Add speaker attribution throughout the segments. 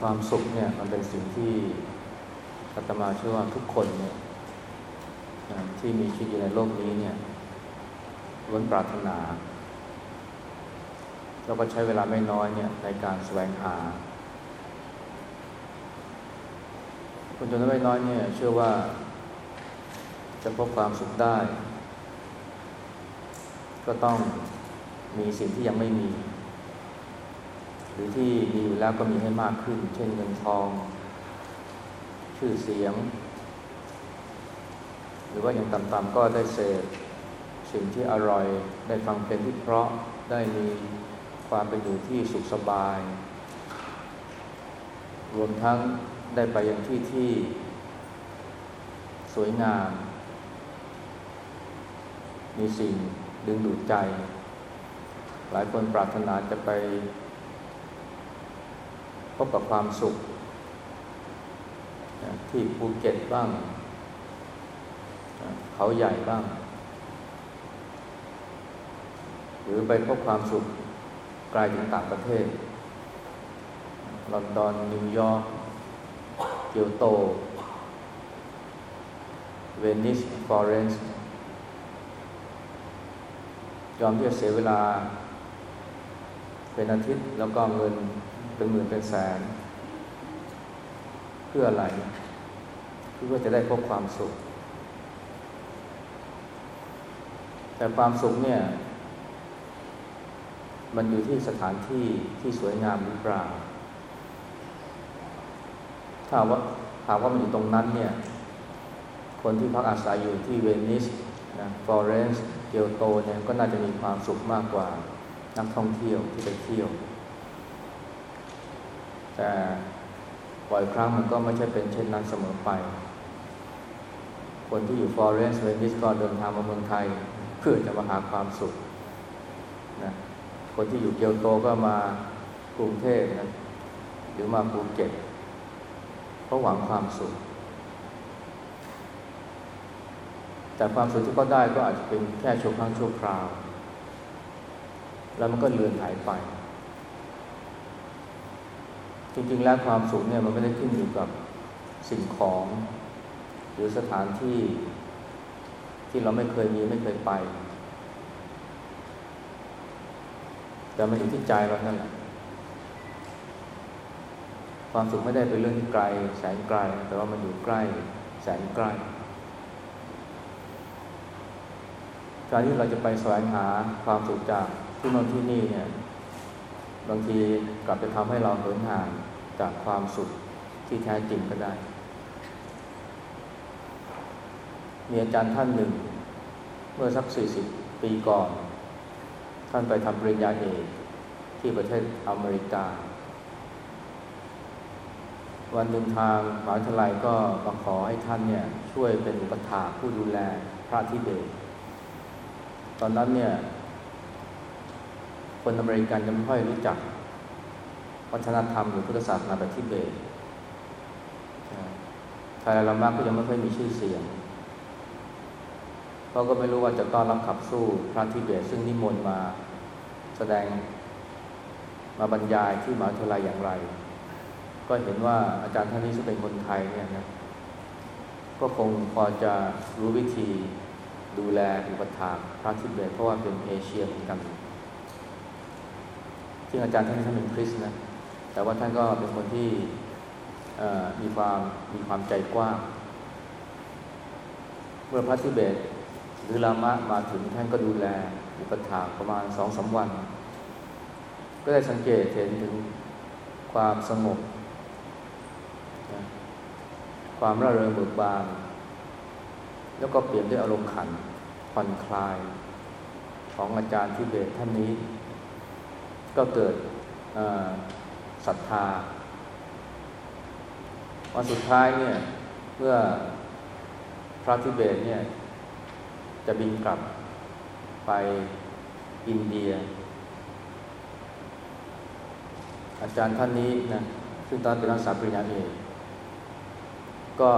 Speaker 1: ความสุขเนี่ยมันเป็นสิ่งที่อาตมาเชื่อว่าทุกคนเนี่ยที่มีชีวิตอยู่ในโลกนี้เนี่ยล้วนปรารถนา แล้วก็ใช้เวลาไม่น้อยเนี่ยในการแสวงหาคนจำนวนไม่น้อยเนี่ยเชื่อว่าจะพบความสุขได้ ก็ต้องมีสิ่งที่ยังไม่มี รือที่มีอยู่แล้วก็มีให้มากขึ้น เช่นเงินทอง ชื่อเสียง หรือว่าอย่างต่ำๆก็ได้เสพสิ่งที่อร่อย ได้ฟังเป็นที่เพราะได้มีความเป็นอยู่ที่สุขสบาย รวมทั้งได้ไปยังที่ที่สวยงาม มีสิ่งดึงดูดใจ หลายคนปรารถนาจะไป พบกับความสุขที่ภูเก็ตบ้าง เขาใหญ่บ้าง หรือไปพบความสุขไกลถึงต่างประเทศ ลอนดอน นิวยอร์ก เกียวโต เวนิส ฟลอเรนซ์ยอมที่จะเสียเวลา เป็นอาทิตย์แล้วก็เงิน เป็นหมื่นเป็นแสน เพื่ออะไรเพื่อจะได้พบความสุข แต่ความสุขเนี่ย มันอยู่ที่สถานที่ที่สวยงามหรือเปล่าถ้าว่าหากว่ามันอยู่ตรงนั้นเนี่ย คนที่พักอาศัยอยู่ที่เวนิสนะฟลอเรนซ์เกียวโตเนี่ยก็น่าจะมีความสุขมากกว่านักท่องเที่ยวที่ไปเที่ยว แต่บ่อยครั้งมันก็ไม่ใช่เป็นเช่นนั้นเสมอไป คนที่อยู่ฟลอเรนซ์เวนิสก็เดินทางมาเมืองไทย เพื่อจะมาหาความสุขนะคนที่อยู่เกียวโตก็มากรุงเทพนะหรือมาภูเก็ตเพราะหวังความสุข แต่ความสุขที่เขาได้ก็อาจจะเป็นแค่ชั่วครั้งชั่วคราว แล้วมันก็เลือนหายไป จริงๆแล้วความสุขเนี่ยมันไม่ได้ขึ้นอยู่กับสิ่งของ หรือสถานที่ที่เราไม่เคยมีไม่เคยไป แต่มันอยู่ที่ใจเรานั่นแหละความสุขไม่ได้เป็นเรื่องที่ไกล แสนไกล แต่ว่ามันอยู่ใกล้แสนใกล้การที่เราจะไปแสวงหาความสุขจากที่โน่นที่นี่เนี่ย บางทีกลับจะทำให้เราเหินห่าง จากความสุขที่แท้จริงก็ได้ มีอาจารย์ท่านหนึ่ง เมื่อสักสี่สิบปีก่อน ท่านไปทำปริญญาเอกที่ประเทศอเมริกา วันหนึ่งทางมหาวิทยาลัยก็มาขอให้ท่านเนี่ยช่วยเป็นอุปถาผู้ดูแลพระทิเบตตอนนั้นเนี่ย คนอเมริกันยังไม่ค่อยรู้จัก วัฒนธรรมหรือพุทธศาสนาแบบทิเบตไทยลามาก็ยังไม่ค่อยมีชื่อเสียงเขาก็ไม่รู้ว่าจะต้อนรับขับสู้พระทิเบตซึ่งนิมนต์มาแสดงมาบรรยายที่มหาวิทยาลัยอย่างไร ก็เห็นว่าอาจารย์ท่านนี้ซึ่งเป็นคนไทยเนี่ยนะก็คงพอจะรู้วิธีดูแลอุปถากพระทิเบตเพราะว่าเป็นเอเชียเหมือนกันซึ่งอาจารย์ท่านนี้ท่านเป็นคริสต์นะ แต่ว่าท่านก็เป็นคนที่มีความมีความใจกว้าง เมื่อพระทิเบตหรือลามะมาถึงท่านก็ดูแลอุปถาประมาณสองสาวัน ก็ได้สังเกตเห็นถึงความสงบ ความร่าเริงเบิกบาน แล้วก็เปลี่ยนด้วยอารมณ์ขันผ่อนคลายของอาจารย์ทิเบตท่านนี้ ก็เกิด ศรัทธา วันสุดท้ายเนี่ยเมื่อพระทิเบตเนี่ยจะบินกลับไปอินเดีย อาจารย์ท่านนี้นะซึ่งตอนเป็นนักศึกษาปริญญาเอกก็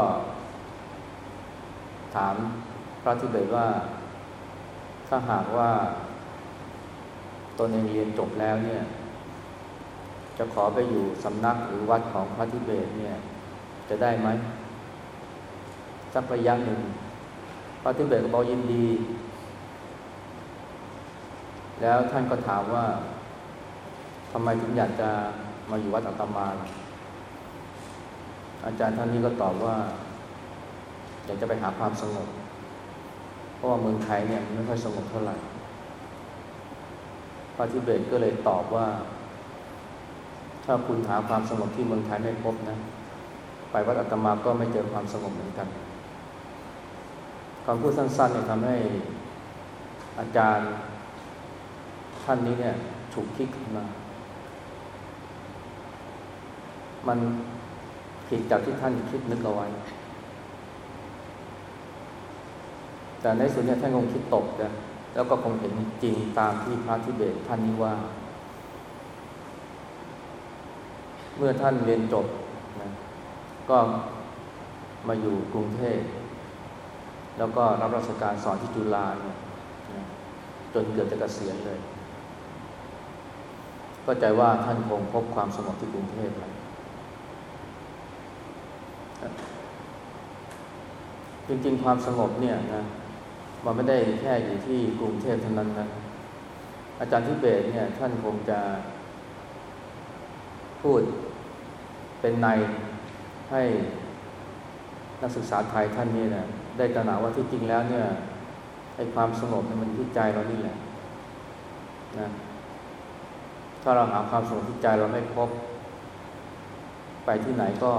Speaker 1: ถามพระทิเบตว่าถ้าหากว่าตนเองเรียนจบแล้วเนี่ย จะขอไปอยู่สำนักหรือวัดของพระทิเบตเนี่ย จะได้ไหมสักระยะหนึ่งพระทิเบตก็บอกยินดี แล้วท่านก็ถามว่าทำไมถึงอยากจะมาอยู่วัดอัตมาล่ะอาจารย์ท่านนี้ก็ตอบว่า อยากจะไปหาความสงบ เพราะว่าเมืองไทยเนี่ยไม่ค่อยสงบเท่าไหร่พระทิเบตก็เลยตอบว่า ถ้าคุณหาความสงบที่เมืองไทยไม่พบนะ ไปวัดอัตมาก็ไม่เจอความสงบเหมือนกันคำพูดสั้นๆเนี่ยทำให้อาจารย์ท่านนี้เนี่ยฉุกคิดขึ้นมา มันผิดจากที่ท่านคิดนึกเอาไว้ แต่ในสุดเนี่ยท่านคงคิดตกนะแล้วก็คงเห็นจริงตามที่พระทิเบตท่านนี้ว่า เมื่อท่านเรียนจบนะก็มาอยู่กรุงเทพแล้วก็รับราชการสอนที่จุฬาเนี่ยนะจนเกือบจะเกษียณเลย ก็ใจว่าท่านคงพบความสงบที่กรุงเทพแล้วจริงๆ ความสงบเนี่ยนะมันไม่ได้แค่อยู่ที่กรุงเทพเท่านั้นนะอาจารย์ทิเบตเนี่ยท่านคงจะพูด เป็นในให้นักศึกษาไทยท่านนี้นะได้ตระหนักว่าที่จริงแล้วเนี่ยไอ้ความสงบมันที่ใจเรานี่แหละนะถ้าเราหาความสงบที่ใจเราไม่พบ ไปที่ไหนก็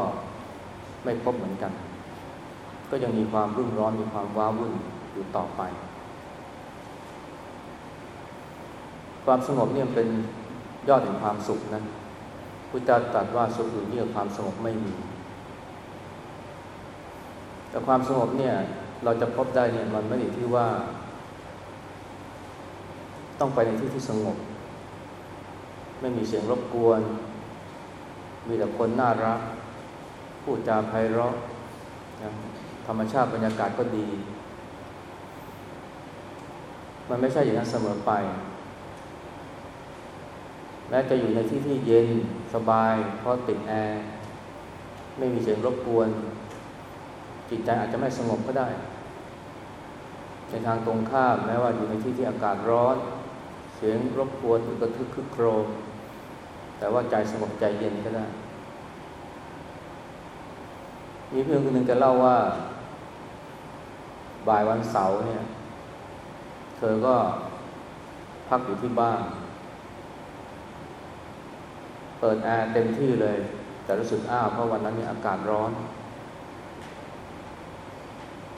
Speaker 1: ไม่พบเหมือนกัน ก็ยังมีความรุ่มร้อนมีความว้าวุ่นอยู่ต่อไป ความสงบเนี่ยเป็นยอดแห่งความสุขนะ พุทธเจ้าตรัสว่าสุขอื่นเรียความสงบไม่มี แต่ความสงบเนี่ยเราจะพบได้เนี่ยมันไม่ได้ที่ว่า ต้องไปในที่ที่สงบ ไม่มีเสียงรบกวน มีแต่คนน่ารักพูดจาไพเราะนะธรรมชาติบรรยากาศก็ดี มันไม่ใช่อย่างนั้นเสมอไป แม้จะอยู่ในที่ที่เย็นสบาย เพราะติดแอร์ไม่มีเสียงรบกวน จิตใจอาจจะไม่สงบก็ได้ ในทางตรงข้ามแม้ว่าอยู่ในที่ที่อากาศร้อน เสียงรบกวนกระทึกคึกโครม แต่ว่าใจสงบใจเย็นก็ได้ มีเพื่อนคนหนึ่งแกเล่าว่า บ่ายวันเสาร์เนี่ย เธอก็พักอยู่ที่บ้าน เปิดแอร์เต็มที่เลย แต่รู้สึกอ้าวเพราะวันนั้นเนี่ยอากาศร้อน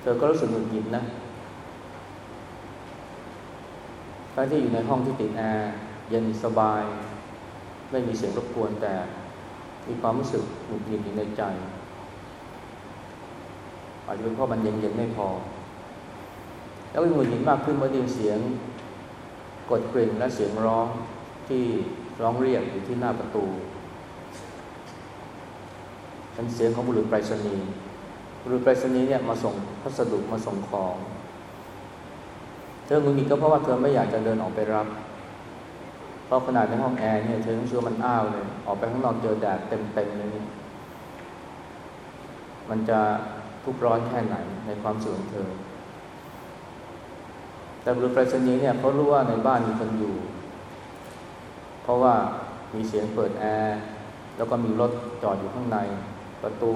Speaker 1: เธอก็รู้สึกหงุดหงิดนะทั้งที่อยู่ในห้องที่ติดแอร์เย็นสบาย ไม่มีเสียงรบกวนแต่มีความรู้สึกหงุดหงิดอยู่ในใจ อาจจะเป็นเพราะมันเย็นๆไม่พอ แล้วก็หงุดหงิดมากขึ้นเมื่อได้ยินเสียงกดกริ่งและเสียงร้องที่ ร้องเรียกอยู่ที่หน้าประตูเป็นเสียงของบุรุษไปรษณีย์บุรุษไปรษณีย์เนี่ยมาส่งพัสดุมาส่งของ เธอหงุดหงิดก็เพราะว่าเธอไม่อยากจะเดินออกไปรับ เพราะขนาดในห้องแอร์เนี่ยเธอต้องชื่อมันอ้าวเลย ออกไปข้างนอกเจอแดดเต็มๆเลยนี่มันจะทุกร้อนแค่ไหนในความสูงของเธอ แต่บุรุษไปรษณีย์เนี่ยเขารู้ว่าในบ้านมีคนอยู่ เพราะว่ามีเสียงเปิดแอร์ แล้วก็มีรถจอดอยู่ข้างใน ประตู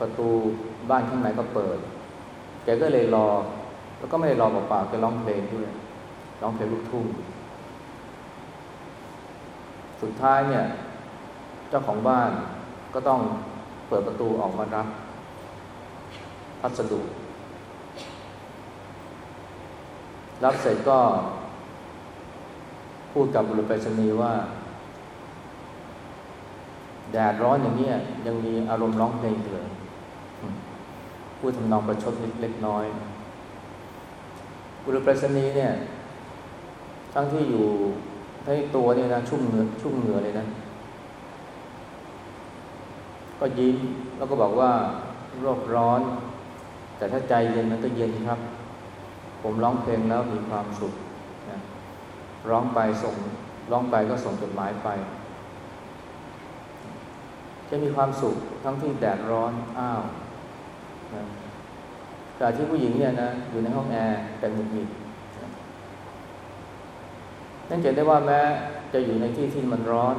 Speaker 1: ประตูบ้านข้างในก็เปิด แกก็เลยรอ แล้วก็ไม่ได้รอเปล่าๆแกร้องเพลงด้วย ร้องเพลงลูกทุ่ง สุดท้ายเนี่ย เจ้าของบ้านก็ต้องเปิดประตูออกมารับ พัสดุ รับเสร็จก็ พูดกับบุรุษไปรษณีย์ว่า แดดร้อนอย่างนี้ยังมีอารมณ์ร้องเพลงเลยพูดทำนองประชดนิดเล็กน้อย บุรุษไปรษณีย์เนี่ย ทั้งที่อยู่ให้ตัวเนี่ยนะชุ่มเหงื่อชุ่มเหงื่อเลยนะ ก็ยิ้มแล้วก็บอกว่าโรคร้อน แต่ถ้าใจเย็นมันก็เย็นครับ ผมร้องเพลงแล้วมีความสุขนะ ร้องไปส่งร้องไปก็ส่งจดหมายไป จะมีความสุขทั้งที่แดดร้อนอ้าวนะแต่ที่ผู้หญิงเนี่ยนะอยู่ในห้องแอร์แต่หงุดหงิดนั่นจะได้ว่าแม้จะอยู่ในที่ที่มันร้อน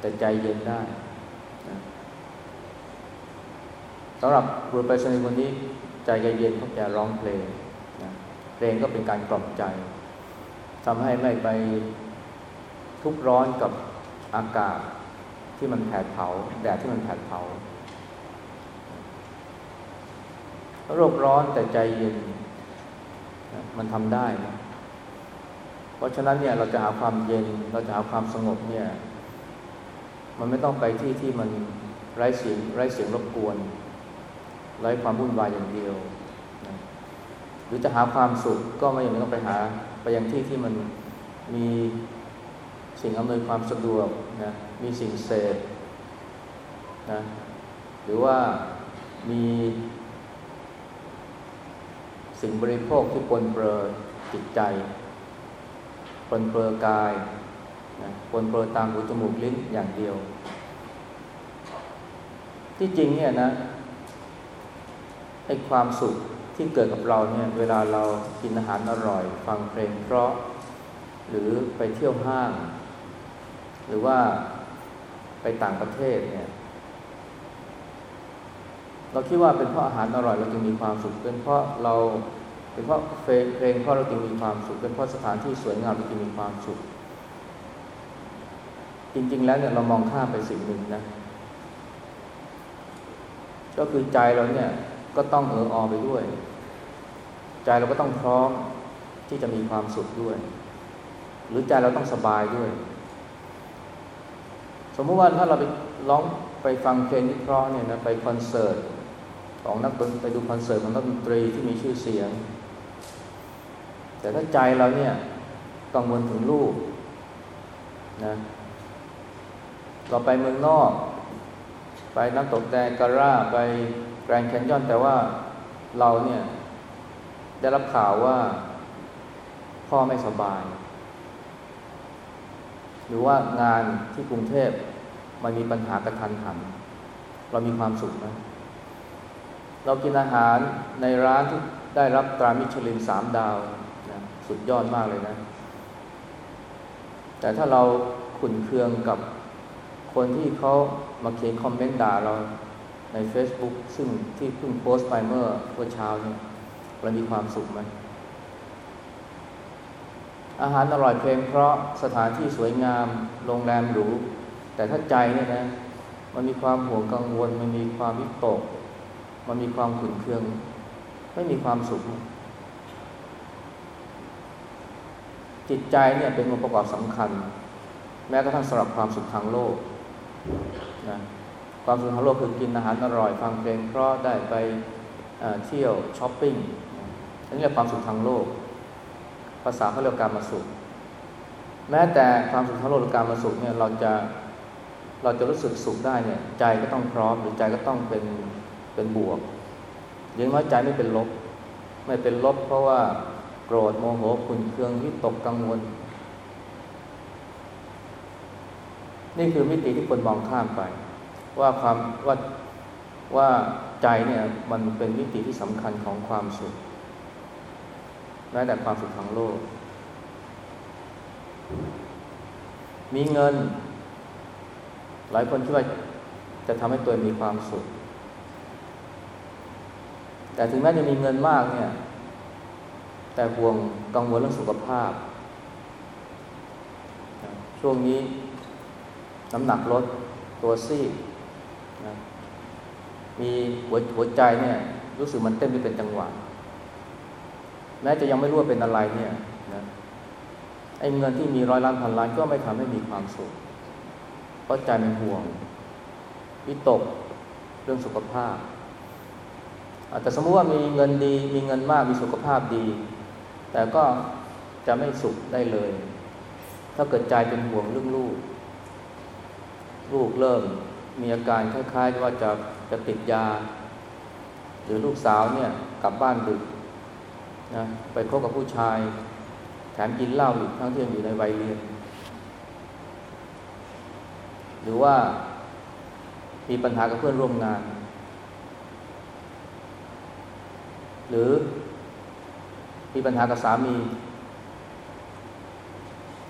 Speaker 1: แต่ใจเย็นได้สำหรับบุรุษไปรษณีย์คนนี้ใจเย็นเพราะแกร้องเพลงนะเพลงก็เป็นการกล่อมใจ ทำให้ไม่ไปทุกร้อนกับอากาศที่มันแผดเผา แดดที่มันแผดเผา โรคร้อนแต่ใจเย็น มันทำได้นะเพราะฉะนั้นเนี่ยเราจะหาความเย็น เราจะหาความสงบเนี่ย มันไม่ต้องไปที่ที่มันไร้เสียงไร้เสียงรบกวน ไร้ความวุ่นวายอย่างเดียว หรือจะหาความสุขก็ไม่จำเป็นต้องไปหา ไปยังที่ที่มันมีสิ่งอำนวยความสะดวกนะมีสิ่งเสพนะหรือว่ามีสิ่งบริโภคที่ปนเปื้อจิตใจปนเปื้อกายนะปนเปื้อตามหูจมูกลิ้นอย่างเดียว ที่จริงเนี่ยนะไอ้ความสุข ที่เกิดกับเราเนี่ยเวลาเรากินอาหารอร่อย ฟังเพลงเพราะ หรือไปเที่ยวห้าง หรือว่าไปต่างประเทศเนี่ย เราคิดว่าเป็นเพราะอาหารอร่อยเราจึงมีความสุขเป็นเพราะเราเป็นเพราะเพลงเพราะเราจึงมีความสุขเป็นเพราะสถานที่สวยงามเราจึงมีความสุข จริง ๆ แล้วเนี่ยเรามองข้ามไปสิ่งหนึ่งนะ ก็คือใจเราเนี่ย ก็ต้องเอออไปด้วย ใจเราก็ต้องพร้อมที่จะมีความสุขด้วย หรือใจเราต้องสบายด้วย สมมติว่าถ้าเราไปร้องไปฟังเพลงที่เพราะเนี่ยนะไปคอนเสิร์ตของนักดนไปดูคอนเสิร์ตของนักดนตรีที่มีชื่อเสียง แต่ถ้าใจเราเนี่ยกังวลถึงลูกนะเราไปเมืองนอก ไปน้ำตกแดงการ่าไป แกรนแคนยอนแต่ว่าเราเนี่ยได้รับข่าวว่าพ่อไม่สบาย หรือว่างานที่กรุงเทพมันมีปัญหากระทันหัน เรามีความสุขไหมเรากินอาหารในร้านที่ได้รับตรามิชลินสามดาวนะสุดยอดมากเลยนะ แต่ถ้าเราขุนเคืองกับคนที่เขามาเขียนคอมเมนต์ด่าเรา ใน Facebook ซึ่งที่เพิ่งโพสต์ไปเมื่อเมื่อเช้าเนี่ยเรามีความสุขไหมอาหารอร่อยเพลงเพราะสถานที่สวยงามโรงแรมหรูแต่ถ้าใจเนี่ยนะมันมีความห่วงกังวล มันมีความวิตก มันมีความขุ่นเคือง ไม่มีความสุข จิตใจเนี่ยเป็นองค์ประกอบสำคัญ แม้กระทั่งสำหรับความสุขทางโลกนะ ความสุขทางโลกคือกินอาหารอร่อย ฟังเพลงเพราะได้ไปเที่ยวช้อปปิ้งอันนี้เรียกความสุขทางโลก ภาษาเขาเรียกการมาสุข แม้แต่ความสุขทางโลกหรือการมาสุขเนี่ยเราจะเราจะรู้สึกสุขได้เนี่ยใจก็ต้องพร้อมหรือใจก็ต้องเป็นเป็นบวกยังน้อยใจไม่เป็นลบ ไม่เป็นลบ เพราะว่าโกรธโมโหขุนเคืองวิตกกังวล นี่คือมิติที่คนมองข้ามไป ว่าความว่าว่าใจเนี่ยมันเป็นมิติที่สำคัญของความสุขแม้แต่ความสุขทางโลก มีเงิน หลายคนคิดว่าจะทำให้ตัวมีความสุข แต่ถึงแม้จะมีเงินมากเนี่ย แต่ห่วงกังวลเรื่องสุขภาพ ช่วงนี้น้ำหนักลดตัวซีด มีหัวหัวใจเนี่ย รู้สึกมันเต้นไม่เป็นจังหวะแม้จะยังไม่รู้ว่าเป็นอะไรเนี่ยนะไอ้เงินที่มีร้อยล้านพันล้านก็ไม่ทำให้มีความสุข เพราะใจมันห่วงวิตกเรื่องสุขภาพแต่สมมติว่ามีเงินดี มีเงินมากมีสุขภาพดี แต่ก็จะไม่สุขได้เลย ถ้าเกิดใจเป็นห่วงเรื่องลูก ลูกเริ่มมีอาการคล้ายๆว่าจะ จะติดยา หรือลูกสาวเนี่ยกลับบ้านดึกนะไปคบกับผู้ชาย แถมกินเหล้าอีกทั้งที่ยังอยู่ในวัยเรียน หรือว่ามีปัญหากับเพื่อนร่วมงาน หรือมีปัญหากับสามี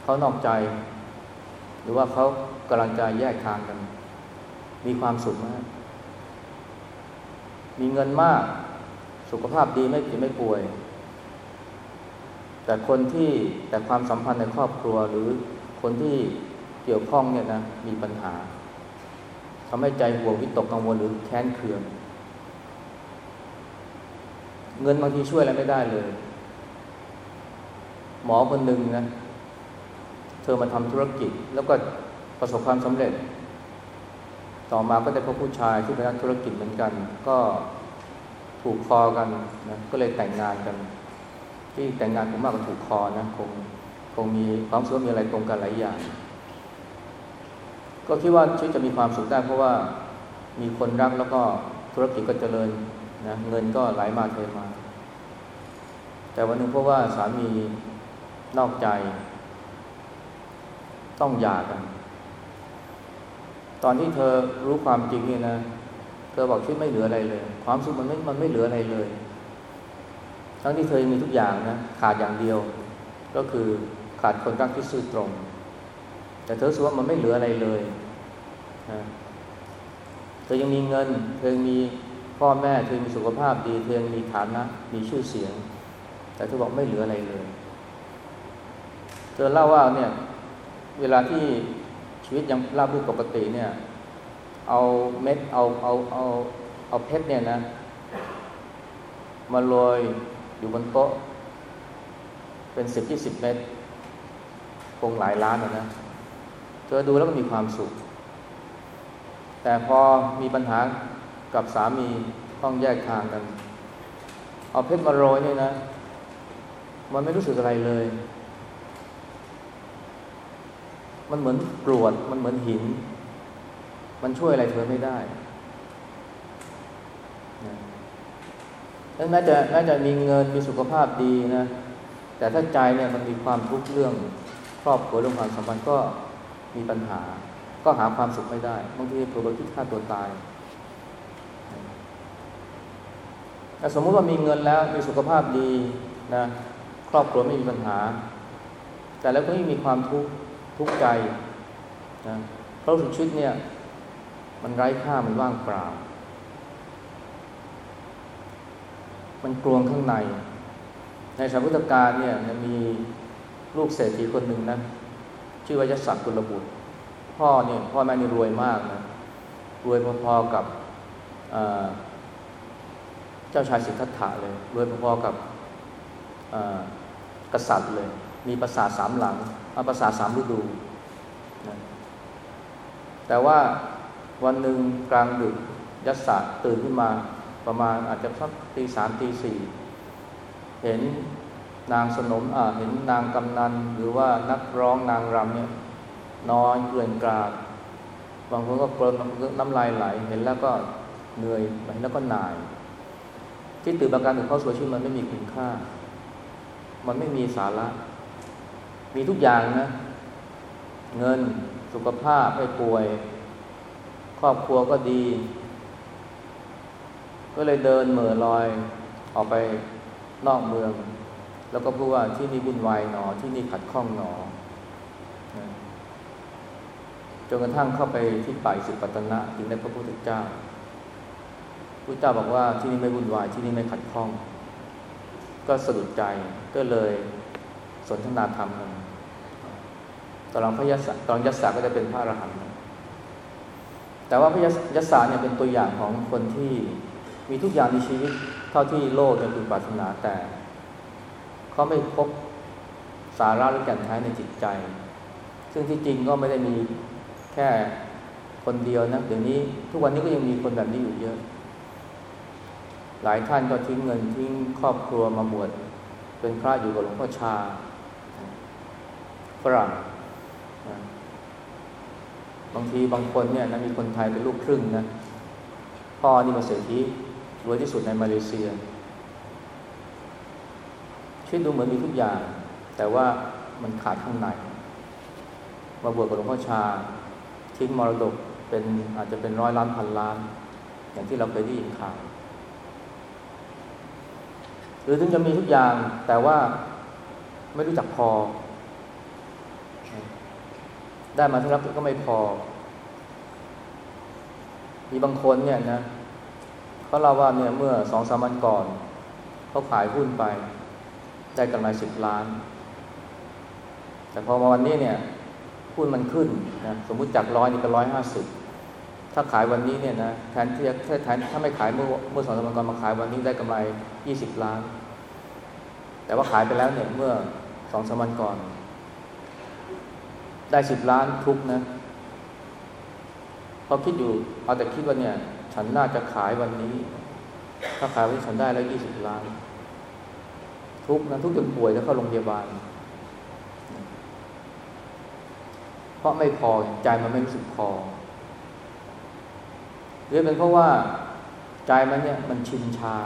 Speaker 1: เขานอกใจ หรือว่าเขากำลังจะแยกทางกัน มีความสุขมาก มีเงินมาก สุขภาพดีไม่เจ็บไม่ป่วย แต่คนที่แต่ความสัมพันธ์ในครอบครัวหรือคนที่เกี่ยวข้องเนี่ยนะมีปัญหาทำให้ใจห่วงวิตกกังวลหรือแค้นเคืองเงินบางทีช่วยอะไรไม่ได้เลย หมอคนหนึ่งนะ เธอมาทำธุรกิจแล้วก็ประสบความสำเร็จ ต่อมาก็ได้พบผู้ชายที่เป็นนักธุรกิจเหมือนกัน ก็ถูกคอกันนะก็เลยแต่งงานกัน ที่แต่งงานผมมากกว่าถูกคอนะคงคงมีความสุขมีอะไรตรงกันหลายอย่าง ก็คิดว่าชีวิตจะมีความสุขได้ เพราะว่ามีคนรักแล้วก็ธุรกิจก็เจริญนะเงินก็ไหลมาเทมา แต่วันหนึ่งเพราะว่าสามีนอกใจ ต้องหย่ากัน ตอนที่เธอรู้ความจริงเนี่ยนะ เธอบอกชีวิตไม่เหลืออะไรเลย ความสุขมันไม่มันไม่เหลืออะไรเลย ทั้งที่เธอมีทุกอย่างนะขาดอย่างเดียว ก็คือขาดคนรักที่ซื่อตรง แต่เธอรู้ว่ามันไม่เหลืออะไรเลยนะเธอยังมีเงิน เธอมีพ่อแม่เธอมีสุขภาพดี เธอมีฐานะ มีชื่อเสียง แต่เธอบอกไม่เหลืออะไรเลย เธอเล่าว่าเนี่ย เวลาที่ ชีวิตยังราบรื่นปกติเนี่ย เอาเม็ดเอาเอาเอาเอาเพชรเนี่ยนะ มาโรยอยู่บนโต๊ะ เป็นสิบยี่สิบเม็ดคงหลายล้านนะนะเธอดูแล้วก็มีความสุข แต่พอมีปัญหากับสามีต้องแยกทางกัน เอาเพชรมาโรยเนี่ยนะ มันไม่รู้สึกอะไรเลย มันเหมือนกรวด มันเหมือนหิน มันช่วยอะไรเธอไม่ได้ดังนั้นจะน่าจะมีเงินมีสุขภาพดีนะ แต่ถ้าใจเนี่ยมันมีความทุกข์เรื่องครอบครัวเรื่องความสัมพันธ์ก็มีปัญหา ก็หาความสุขไม่ได้บางทีเผลอคิดฆ่าตัวตายแต่สมมุติว่ามีเงินแล้วมีสุขภาพดีนะ ครอบครัวไม่มีปัญหา แต่แล้วก็ไม่มีความทุกข์ ทุกข์ใจนะเพราะสุดชีวิตเนี่ย มันไร้ค่ามันว่างเปล่า มันกลวงข้างใน ในสมัยพุทธกาลเนี่ยมีลูกเศรษฐีคนหนึ่งนะชื่อว่ายศักดิ์กุลบุตร พ่อเนี่ยพ่อแม่นี่รวยมากนะรวยพอๆกับเจ้าชายสิทธัตถะเลยรวยพอๆกับกษัตริย์เลย มีปราสาทสามหลัง เอาปราสาสามฤดูนะแต่ว่าวันหนึ่งกลางดึกยัสสะตื่นขึ้นมาประมาณอาจจะสักตีสามตีสี่เห็นนางสนมอ่าเห็นนางกำนัน หรือว่านักร้องนางรำเนี่ยนอนเกลื่อนกราดบางคนก็เปรนน้ำลายไหล เห็นแล้วก็เหนื่อยเห็นแล้วก็หน่าย ที่ตื่นประการถึงเขาสวยชีวิตมันไม่มีคุณค่า มันไม่มีสาระ มีทุกอย่างนะ เงินสุขภาพไม่ป่วย ครอบครัวก็ดี ก็เลยเดินเหม่อลอยออกไปนอกเมือง แล้วก็พูดว่าที่นี่วุ่นวายหนอ ที่นี่ขัดข้องหนอจนกระทั่งเข้าไปที่ป่าสิปัตนะถึงได้พระพุทธเจ้าพระเจ้าบอกว่าที่นี่ไม่วุ่นวายที่นี่ไม่ขัดข้อง ก็สะดุดใจก็เลย สนทนาธรรมกันตอนหลังพระยศตอนยศก็ได้เป็นพระอรหันต์แต่ว่าพระยศเนี่ยเป็นตัวอย่างของคนที่มีทุกอย่างในชีวิต เท่าที่โลกจะพึงปรารถนาแต่เขาไม่พบสาระหรือแก่นแท้ในจิตใจ ซึ่งที่จริงก็ไม่ได้มีแค่คนเดียวนะเดี๋ยวนี้ทุกวันนี้ก็ยังมีคนแบบนี้อยู่เยอะ หลายท่านก็ทิ้งเงินทิ้งครอบครัวมาบวชเป็นพระอยู่กับหลวงพ่อชา ฝรั่งบางทีบางคนเนี่ยนะมีคนไทยเป็นลูกครึ่งนะพ่อนี่มาเสียทีรวยที่สุดในมาเลเซียชีวิตดูเหมือนมีทุกอย่าง แต่ว่ามันขาดข้างใน มาบวชกับหลวงพ่อชา ทิ้งมรดกเป็นอาจจะเป็นร้อยล้านพันล้าน อย่างที่เราเคยได้ยินข่าวหรือถึงจะมีทุกอย่างแต่ว่าไม่รู้จักพอ ได้มาเท่าไหร่ก็ไม่พอ มีบางคนเนี่ยนะเขาเล่าว่าเนี่ยเมื่อสองสามวันก่อน เขาขายหุ้นไป ได้กำไรสิบล้าน แต่พอมาวันนี้เนี่ยหุ้นมันขึ้นนะสมมุติจากร้อยนี่ก็ร้อยห้าสิบถ้าขายวันนี้เนี่ยนะแทนที่จะแทนถ้าไม่ขายเมื่อเมื่อสองสามวันก่อนมาขายวันนี้ได้กำไรยี่สิบล้าน แต่ว่าขายไปแล้วเนี่ยเมื่อสองสามวันก่อน ได้สิบล้านทุกนะพอคิดอยู่เอาแต่คิดว่าเนี่ย ฉันน่าจะขายวันนี้ ถ้าขายวันนี้ฉันได้แล้วยี่สิบล้าน ทุกนะทุกจนป่วยแล้วเข้าโรงพยาบาล เพราะไม่พอใจมันไม่รู้สึกพอหรือเป็นเพราะว่าใจมันเนี่ยมันชินชา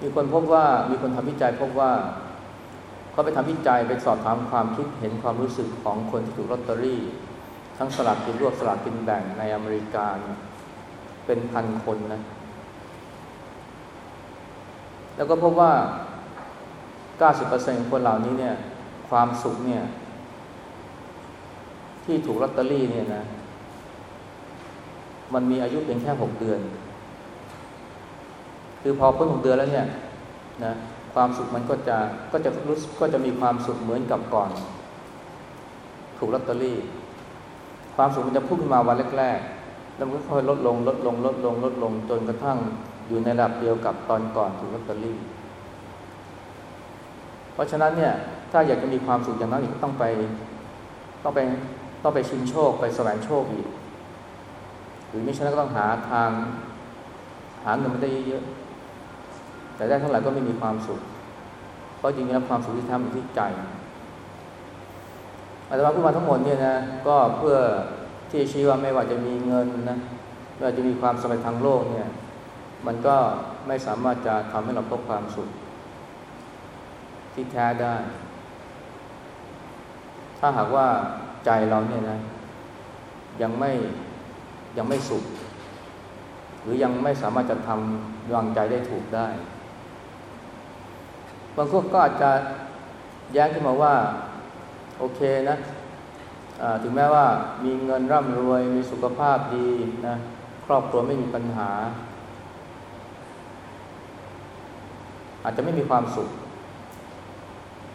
Speaker 1: มีคนพบว่ามีคนทำวิจัยพบว่า เขาไปทำวิจัยไปสอบถามความคิดเห็นความรู้สึกของคนที่ถูกลอตเตอรี่ ทั้งสลากกินรวบสลากกินแบ่งในอเมริกาเนี่ยเป็นพันคนนะ แล้วก็พบว่า 90%คนเหล่านี้เนี่ยความสุขเนี่ย ที่ถูกลอตเตอรี่เนี่ยนะ มันมีอายุเพียงแค่หกเดือน คือพอพ้นหกเดือนแล้วเนี่ยนะ ความสุขมันก็จะก็จะรู้ก็จะมีความสุขเหมือนกับก่อน ถูกลอตเตอรี่ ความสุขมันจะพุ่งขึ้นมาวันแรกๆแล้วมันก็ค่อยลดลงลดลงลดลงลดลงจนกระทั่งอยู่ในระดับเดียวกับตอนก่อนถูกลอตเตอรี่ เพราะฉะนั้นเนี่ยถ้าอยากจะมีความสุขอย่างนั้นอีกต้องไปต้องไปต้องไปชิงโชคไปแสวงโชคอีก หรือไม่ฉะนั้นก็ต้องหาทาง หาเงินมาได้เยอะ แต่ได้เท่าไหร่ก็ไม่มีความสุข เพราะจริงๆแล้วความสุขที่ทำอยู่ที่ใจอาตมาพูดมาทั้งหมดเนี่ยนะก็เพื่อที่ชี้ว่าไม่ว่าจะมีเงินนะไม่ว่าจะมีความสำเร็จทางโลกเนี่ย มันก็ไม่สามารถจะทำให้เราพบความสุข ที่แท้ได้ ถ้าหากว่าใจเราเนี่ยนะ ยังไม่ยังไม่สุข หรือยังไม่สามารถจะทำวางใจได้ถูกได้ บางคนก็อาจจะแย้งขึ้นมาว่า โอเคนะถึงแม้ว่ามีเงินร่ำรวยมีสุขภาพดีนะครอบครัวไม่มีปัญหา อาจจะไม่มีความสุข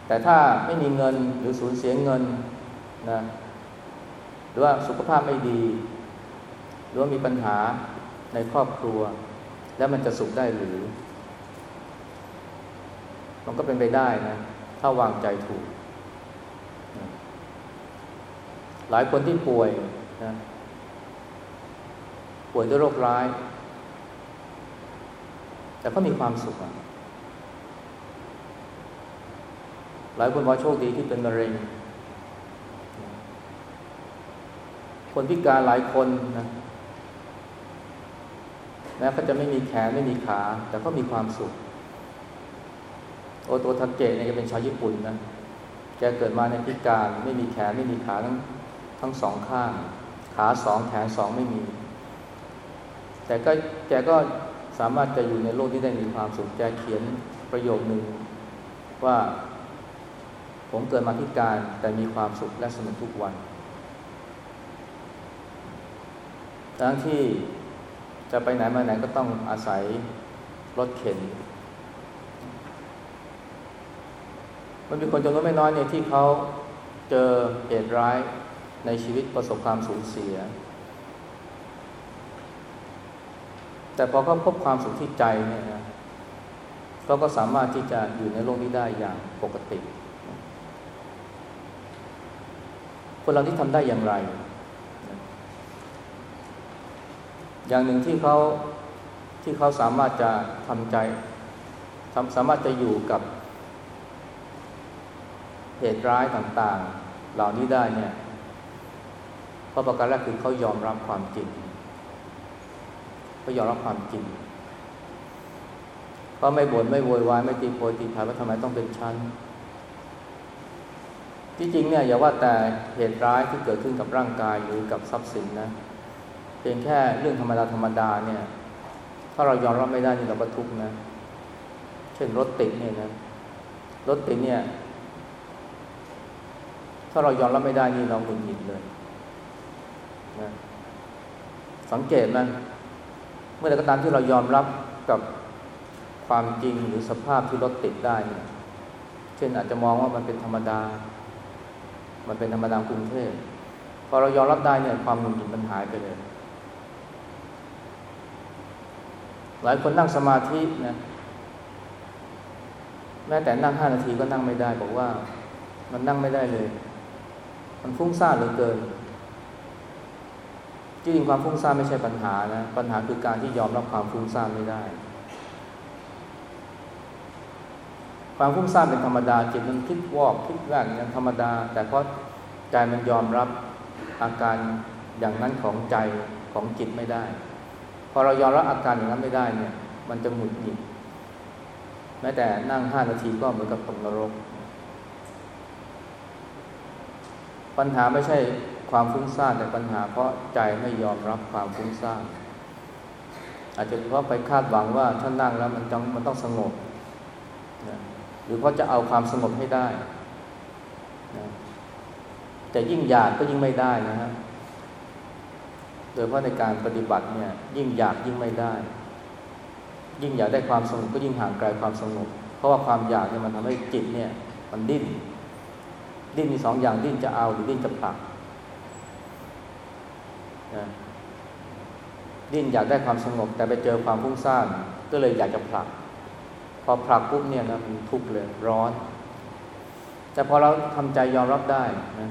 Speaker 1: แต่ถ้าไม่มีเงินหรือสูญเสียเงินนะหรือว่าสุขภาพไม่ดี หรือว่ามีปัญหาในครอบครัว แล้วมันจะสุขได้หรือ มันก็เป็นไปได้นะ ถ้าวางใจถูก หลายคนที่ป่วยนะป่วยด้วยโรคร้าย แต่ก็มีความสุขหลายคนว่าโชคดีที่เป็นมะเร็ง คนพิการหลายคนนะแม้เขาจะไม่มีแขนไม่มีขา แต่ก็มีความสุข โอโตทาเกะเนี่ยเป็นชาวญี่ปุ่นนะแกเกิดมาในพิการไม่มีแขนไม่มีขาทั้งทั้งสองข้าง ขาสองแขนสองไม่มี แต่ก็แกก็สามารถจะอยู่ในโลกที่ได้มีความสุขแกเขียนประโยคหนึ่งว่า ผมเกิดมาพิการแต่มีความสุขและสนุกทุกวันทั้งที่จะไปไหนมาไหนก็ต้องอาศัยรถเข็น มันมีคนจำนวนไม่น้อยเนี่ยที่เขาเจอเหตุร้ายในชีวิตประสบความสูญเสีย แต่พอเขาพบความสุขที่ใจเนี่ยนะเขาก็สามารถที่จะอยู่ในโลกนี้ได้อย่างปกติ คนเราที่ทำได้อย่างไร อย่างหนึ่งที่เขาที่เขาสามารถจะทำใจสามารถจะอยู่กับ เหตุร้ายต่างๆ เหล่านี้ได้เนี่ยเพราะประการแรกคือเขายอมรับความจริงเขายอมรับความจริงเขาไม่บน่นไม่โวยวายไม่ตีโพยตีพายว่าทำไมต้องเป็นชั้นที่จริงเนี่ยอย่าว่าแต่เหตุร้ายที่เกิดขึ้นกับร่างกายหรือกับทรัพย์สินนะเพียงแค่เรื่องธรรมดาธรรมดาเนี่ย ถ้าเรายอมรับไม่ได้นี่เราก็ทุกข์นะ เช่นรถติดเนี่ยนะรถติดเนี่ยาเรายอมรับไม่ได้นี่เราหงุดหงิดเลยนะสังเกตมันเมื่อใดก็ตามที่เรายอมรับกับความจริงหรือสภาพที่รถติดได้เนี่ยเช่นอาจจะมองว่ามันเป็นธรรมดา มันเป็นธรรมดากรุงเทพพอเรายอมรับได้เนี่ยความหงุดหงิดมันหายไปเลย หลายคนนั่งสมาธินะแม้แต่นั่งห้านาทีก็นั่งไม่ได้ บอกว่ามันนั่งไม่ได้เลย มันฟุ้งซ่านเหลือเกินจริงความฟุ้งซ่านไม่ใช่ปัญหานะปัญหาคือการที่ยอมรับความฟุ้งซ่านไม่ได้ ความฟุ้งซ่านเป็นธรรมดาจิตมันคิดวอกคิดแวกอย่างธรรมดา แต่เพราใจมันยอมรับอาการอย่างนั้นของใจของจิตไม่ได้ พอเรายอมรับอาการอย่างนั้นไม่ได้เนี่ย มันจะหงุดหงิดแม้แต่นั่งห้านาทีก็เหมือนกับตกนรก ปัญหาไม่ใช่ความฟุ้งซ่านแต่ปัญหาเพราะใจไม่ยอมรับความฟุ้งซ่านอาจจะเพราะไปคาดหวังว่าถ้านั่งแล้วมันจังมันต้องสงบนะหรือเพราะจะเอาความสงบให้ได้นะแต่ยิ่งอยากก็ยิ่งไม่ได้นะฮะโดยเพราะในการปฏิบัติเนี่ย ยิ่งอยากยิ่งไม่ได้ ยิ่งอยากได้ความสงบก็ยิ่งห่างไกลความสงบ เพราะว่าความอยากเนี่ยมันทำให้จิตเนี่ย มันดิ้น ดิ้นมีสองอย่างดิ้นจะเอาหรือดิ้นจะผลักนะดิ้นอยากได้ความสงบ แต่ไปเจอความฟุ้งซ่านก็เลยอยากจะผลัก พอผลักปุ๊บเนี่ยนะมันทุกข์เลยร้อน แต่พอเราทำใจยอมรับได้นะ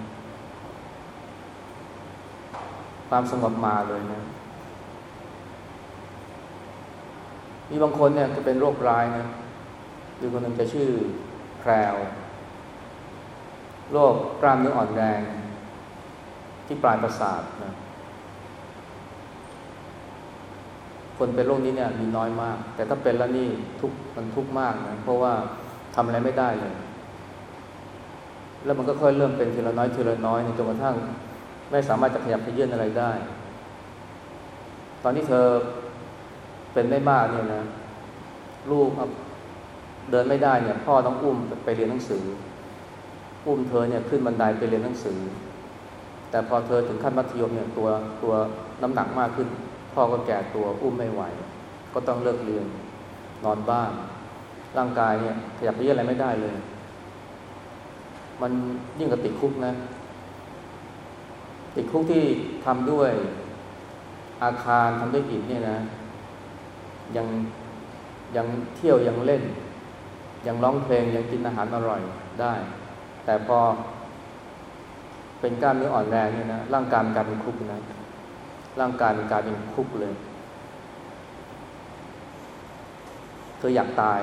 Speaker 1: ความสงบมาเลยนะมีบางคนเนี่ยจะเป็นโรคร้ายนะหรือคนหนึ่งจะชื่อแพรว โรคกล้ามเนื้ออ่อนแรงที่ปลายประสาทนะคนเป็นโรคนี้เนี่ยมีน้อยมาก แต่ถ้าเป็นแล้วนี่ทุกมันทุกข์มากนะเพราะว่าทำอะไรไม่ได้เลย แล้วมันก็ค่อยเริ่มเป็นทีละน้อยทีละน้อยจนกระทั่งไม่สามารถจะขยับขยื่นอะไรได้ ตอนที่เธอเป็นไม่มากเนี่ยนะลูกเดินไม่ได้เนี่ย พ่อต้องอุ้มไปเรียนหนังสือ อุ้มเธอเนี่ยขึ้นบันไดไปเรียนหนังสือ แต่พอเธอถึงขั้นมัธยมเนี่ยตัวตัวน้ำหนักมากขึ้น พ่อก็แก่ตัวอุ้มไม่ไหว ก็ต้องเลิกเรียนนอนบ้าน ร่างกายเนี่ยขยับเยอะอะไรไม่ได้เลย มันยิ่งกับติดคุกนะ ติดคุกที่ทำด้วยอาคารทำด้วยอิฐเนี่ยนะ ยังยังเที่ยวยังเล่น ยังร้องเพลงยังกินอาหารอร่อยได้ แต่พอ เป็นกล้ามเนื้ออ่อนแรงเนี่ยนะร่างกายมันกลายเป็นคุกนะร่างกายมันกลายเป็นคุกเลยเธออยากตาย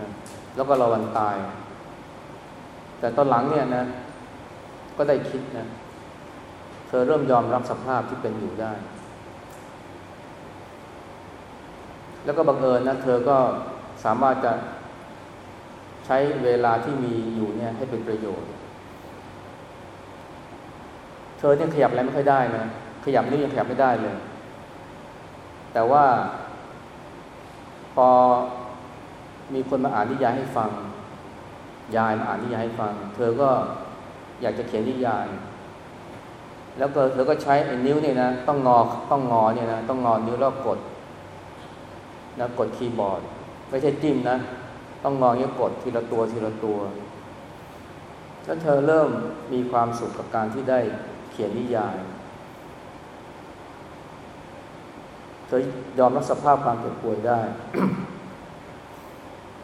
Speaker 1: นะแล้วก็รอวันตาย แต่ตอนหลังเนี่ยนะ ก็ได้คิดนะ เธอเริ่มยอมรับสภาพที่เป็นอยู่ได้ แล้วก็บังเอิญนะ เธอก็สามารถจะ ช้เวลาที่มีอยู่เนี่ยให้เป็นประโยชน์ เธอเนี่ยขยับอะไรไม่ค่อยได้นะขยับนี่ยังขยับไม่ได้เลย แต่ว่า พอมีคนมาอ่านนิยายให้ฟัง ยายมาอ่านนิยายให้ฟัง เธอก็อยากจะเขียนนิยาย แล้วก็เธอก็ใช้ไอ้นิ้วเนี่ยนะ ต้องงอต้องงอเนี่ยนะต้องงอนิ้วแล้วกดนะกดคีย์บอร์ด ไม่ใช่จิ้มนะ ต้องงองยกดทีละตัวทีละตัว แล้วเธอเริ่มมีความสุขกับการที่ได้เขียนนิยาย เธอยอมรับสภาพความเจ็บป่วยได้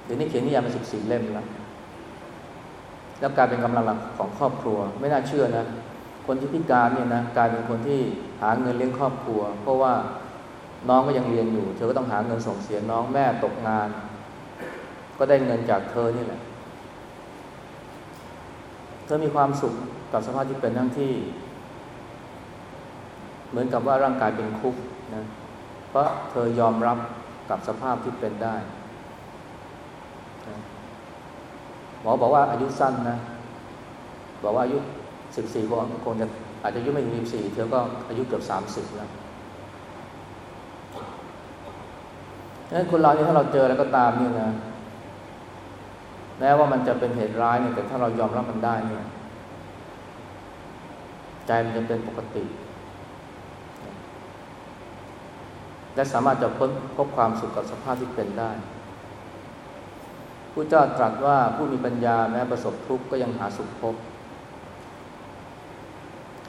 Speaker 1: เดี๋ยวนี้เขียนนิยายมาสิบสี่เล่มแล้ว แล้วกลายเป็นกำลังหลักของครอบครัว ไม่น่าเชื่อนะ คนที่พิการเนี่ยนะกลายเป็นคนที่หาเงินเลี้ยงครอบครัว เพราะว่าน้องก็ยังเรียนอยู่ เธอก็ต้องหาเงินส่งเสียน้องแม่ตกงาน ก็ได้เงินจากเธอนี่แหละ เธอมีความสุขกับสภาพที่เป็นทั้งที่ เหมือนกับว่าร่างกายเป็นคุกนะเพราะเธอยอมรับกับสภาพที่เป็นได้ หมอบอกว่าอายุสั้นนะ บอกว่าอายุสิบสี่คงจะอาจจะอายุไม่ถึงสิบสี่เธอก็อายุเกือบสามสิบแล้วนั้นคนเราเนี่ยถ้าเราเจอแล้วก็ตามเนี่ยนะ แม้ว่ามันจะเป็นเหตุร้ายเนี่ยแต่ถ้าเรายอมรับมันได้เนี่ย ใจมันจะเป็นปกติและสามารถจะพ้นพบความสุขกับสภาพที่เป็นได้ผู้เจ้าตรัสว่าผู้มีปัญญาแม้ประสบทุกข์ก็ยังหาสุขพบ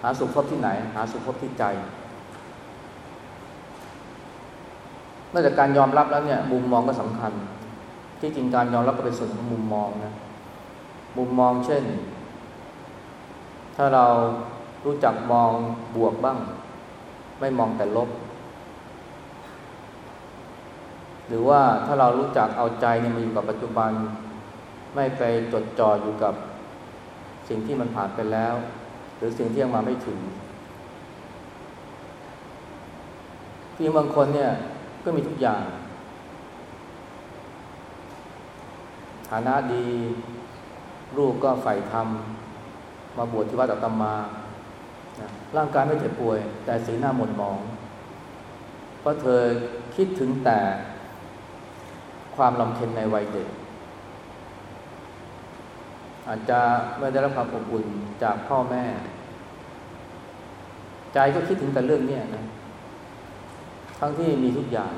Speaker 1: หาสุขพบที่ไหน หาสุขพบที่ใจนอกจากการยอมรับแล้วเนี่ยมุมมองก็สำคัญ ที่จริงการยอมรับก็เป็นส่วนของมุมมองนะมุมมองเช่น ถ้าเรารู้จักมองบวกบ้าง ไม่มองแต่ลบ หรือว่าถ้าเรารู้จักเอาใจเนี่ยมาอยู่กับปัจจุบัน ไม่ไปจดจ่ออยู่กับสิ่งที่มันผ่านไปแล้ว หรือสิ่งที่ยังมาไม่ถึงที่บางคนเนี่ยก็มีทุกอย่าง ฐานะดีลูกก็ใฝ่ทำมมาบวชที่วัดอัตมาร่างกายไม่เจ็บป่วย แต่สีหน้าหม่นหมอง เพราะเธอคิดถึงแต่ความลำเค็ญในวัยเด็ก อาจจะไม่ได้รับความอบอุ่นจากพ่อแม่ ใจก็คิดถึงแต่เรื่องนี้นะ ทั้งที่มีทุกอย่าง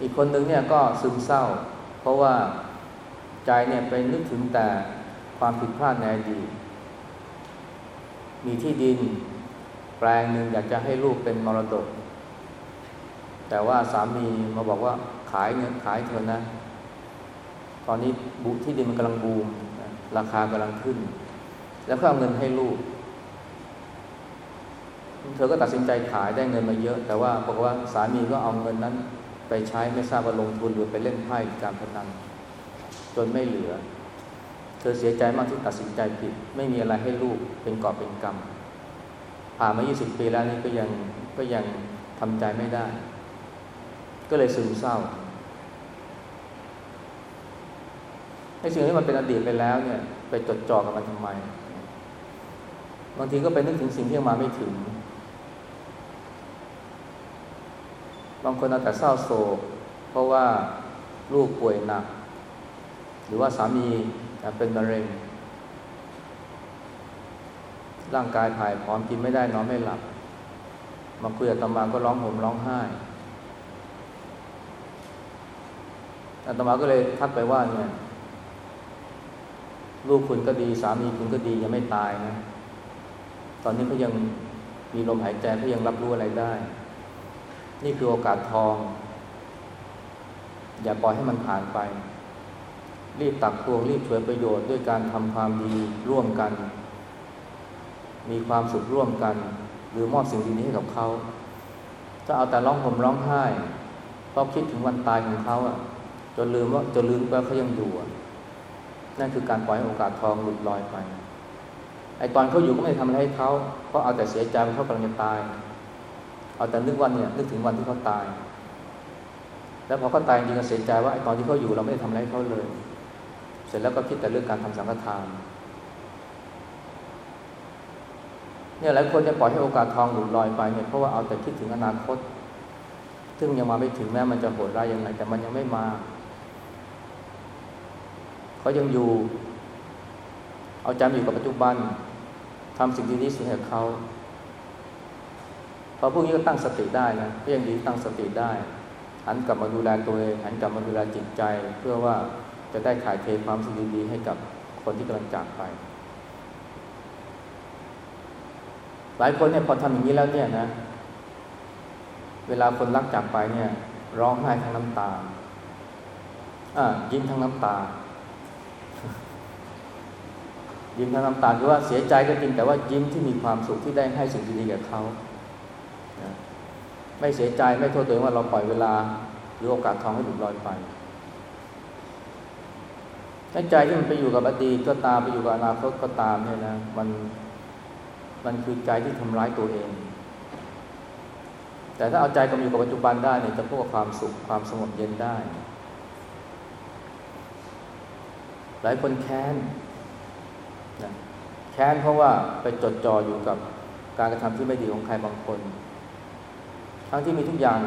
Speaker 1: อีกคนหนึ่งเนี่ยก็ซึมเศร้า เพราะว่าใจเนี่ยไปนึกถึงแต่ความผิดพลาดในอดีตมีที่ดินแปลงหนึ่งอยากจะให้ลูกเป็นมรดก แต่ว่าสามีมาบอกว่าขายเงินขายเถอนะ ตอนนี้บุที่ดินมันกำลังบูม ราคากำลังขึ้น แล้วก็เอาเงินให้ลูก เธอก็ตัดสินใจขายได้เงินมาเยอะ แต่ว่าบอกว่าสามีก็เอาเงินนั้น ไปใช้ไม่ทราบว่าลงทุนหรือไปเล่นไพ่การพนันจนไม่เหลือ เธอเสียใจมากที่ตัดสินใจผิด ไม่มีอะไรให้ลูกเป็นกอบเป็นกรรมผ่านมา 20 ปีแล้วนี่ก็ยังก็ยังทำใจไม่ได้ ก็เลยซึมเศร้าไอ้สิ่งที่มันเป็นอดีตไปแล้วเนี่ย ไปจดจ่อกับมันทำไม บางทีก็ไปนึกถึงสิ่งที่ยังมาไม่ถึง บางคนเอาแต่เศร้าโศก เพราะว่าลูกป่วยหนัก หรือว่าสามีเป็นมะเร็ง ร่างกายถ่ายพร้อมกินไม่ได้นอนไม่หลับ มาคุยกับตมาก็ร้องห่มร้องไห้อาตมาก็เลยทักไปว่าเนี่ยลูกคุณก็ดีสามีคุณก็ดียังไม่ตายนะ ตอนนี้เขายังมีลมหายใจเขายังรับรู้อะไรได้ นี่คือโอกาสทอง อย่าปล่อยให้มันผ่านไป รีบตักตวงรีบช่วยประโยชน์ด้วยการทำความดีร่วมกัน มีความสุขร่วมกัน หรือมอบสิ่งดีๆให้กับเขาถ้าเอาแต่ร้องห่มร้องไห้เพราะคิดถึงวันตายของเขาอะจนลืมว่าจนลืมว่าเขายังอยู่นั่นคือการปล่อยให้โอกาสทองหลุดลอยไปไอตอนเขาอยู่ก็ไม่ทำอะไรให้เขาเพราะเอาแต่เสียใจว่าเขากำลังจะตาย เอาแต่นึกวันเนี่ยนึกถึงวันที่เขาตาย แล้วพอเขาตายจริงก็เสียใจว่าไอ้ตอนที่เขาอยู่เราไม่ได้ทำอะไรให้เขาเลย เสร็จแล้วก็คิดแต่เรื่องการทำสังฆทานเนี่ยหลายคนจะปล่อยให้โอกาสทองหลุดลอยไปเนี่ยเพราะว่าเอาแต่คิดถึงอนาคต ซึ่งยังมาไม่ถึงแม้มันจะโหดร้ายยังไง แต่มันยังไม่มาเขายังอยู่ เอาใจอยู่กับปัจจุบันทำสิ่งดีที่สุดให้เขา พอพวกนี้ก็ตั้งสติได้นะก็ยังดีตั้งสติได้ หันกลับมาดูแลตัวเองหันกลับมาดูแลจิตใจ เพื่อว่าจะได้ถ่ายเทความสุขดีๆให้กับคนที่กำลังจากไป หลายคนเนี่ยพอทำอย่างนี้แล้วเนี่ยนะ เวลาคนรักจากไปเนี่ย ร้องไห้ทั้งน้ำตาอ่ายิ้มทั้งน้ำตา ยิ้มทั้งน้ำตาคือว่าเสียใจก็จริงแต่ว่ายิ้มที่มีความสุขที่ได้ให้สิ่งดีๆกับเขา ไม่เสียใจไม่โทษตัวเองว่าเราปล่อยเวลา หรือโอกาสทองให้หลุดลอยไปใจที่มันไปอยู่กับอดีตก็ตามไปอยู่กับอนาคตก็ตามเนี่ยนะมันมันคือใจที่ทำร้ายตัวเอง แต่ถ้าเอาใจกำลังอยู่กับปัจจุบันได้เนี่ยจะพบกับความสุขความสงบเย็นได้ หลายคนแค้นนะแค้นเพราะว่าไปจดจ่ออยู่กับการกระทำที่ไม่ดีของใครบางคน ทั้งที่มีทุกอย่าง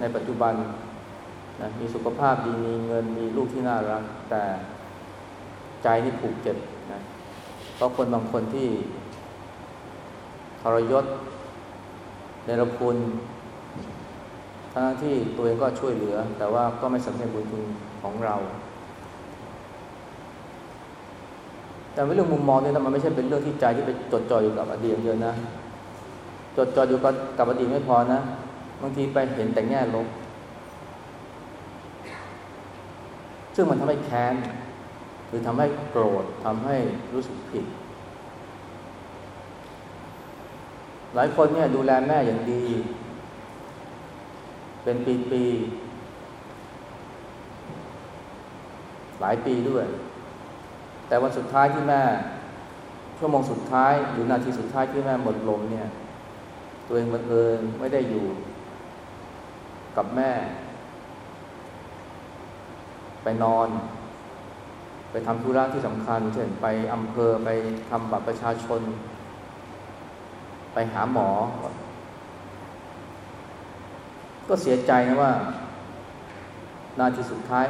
Speaker 1: ในปัจจุบันนะมีสุขภาพดีมีเงินมีลูกที่น่ารัก แต่ใจนี่ผูกเจ็บนะเพราะคนบางคนที่ทรยศเนรคุณทั้งที่ตัวเองก็ช่วยเหลือ แต่ว่าก็ไม่สำเร็จบุญคุณของเรา แต่เรื่องมุมมองเนี่ยมันไม่ใช่เป็นเรื่องที่ใจที่ไปจดจ่ออยู่กับอดีตเยอะนะ จดจ่ออยู่กับกับอดีตไม่พอนะ บางทีไปเห็นแต่แง่ลบ ซึ่งมันทำให้แค้นหรือทำให้โกรธทำให้รู้สึกผิด หลายคนเนี่ยดูแลแม่อย่างดี เป็นปีๆหลายปีด้วย แต่วันสุดท้ายที่แม่ ชั่วโมงสุดท้าย หรือนาทีสุดท้ายที่แม่หมดลมเนี่ย ตัวเองบังเอิญไม่ได้อยู่ กับแม่ ไปนอน ไปทำธุระที่สำคัญ เช่นไปอำเภอไปทำบัตรประชาชน ไปหาหมอ ก็เสียใจนะว่า นาทีสุดท้าย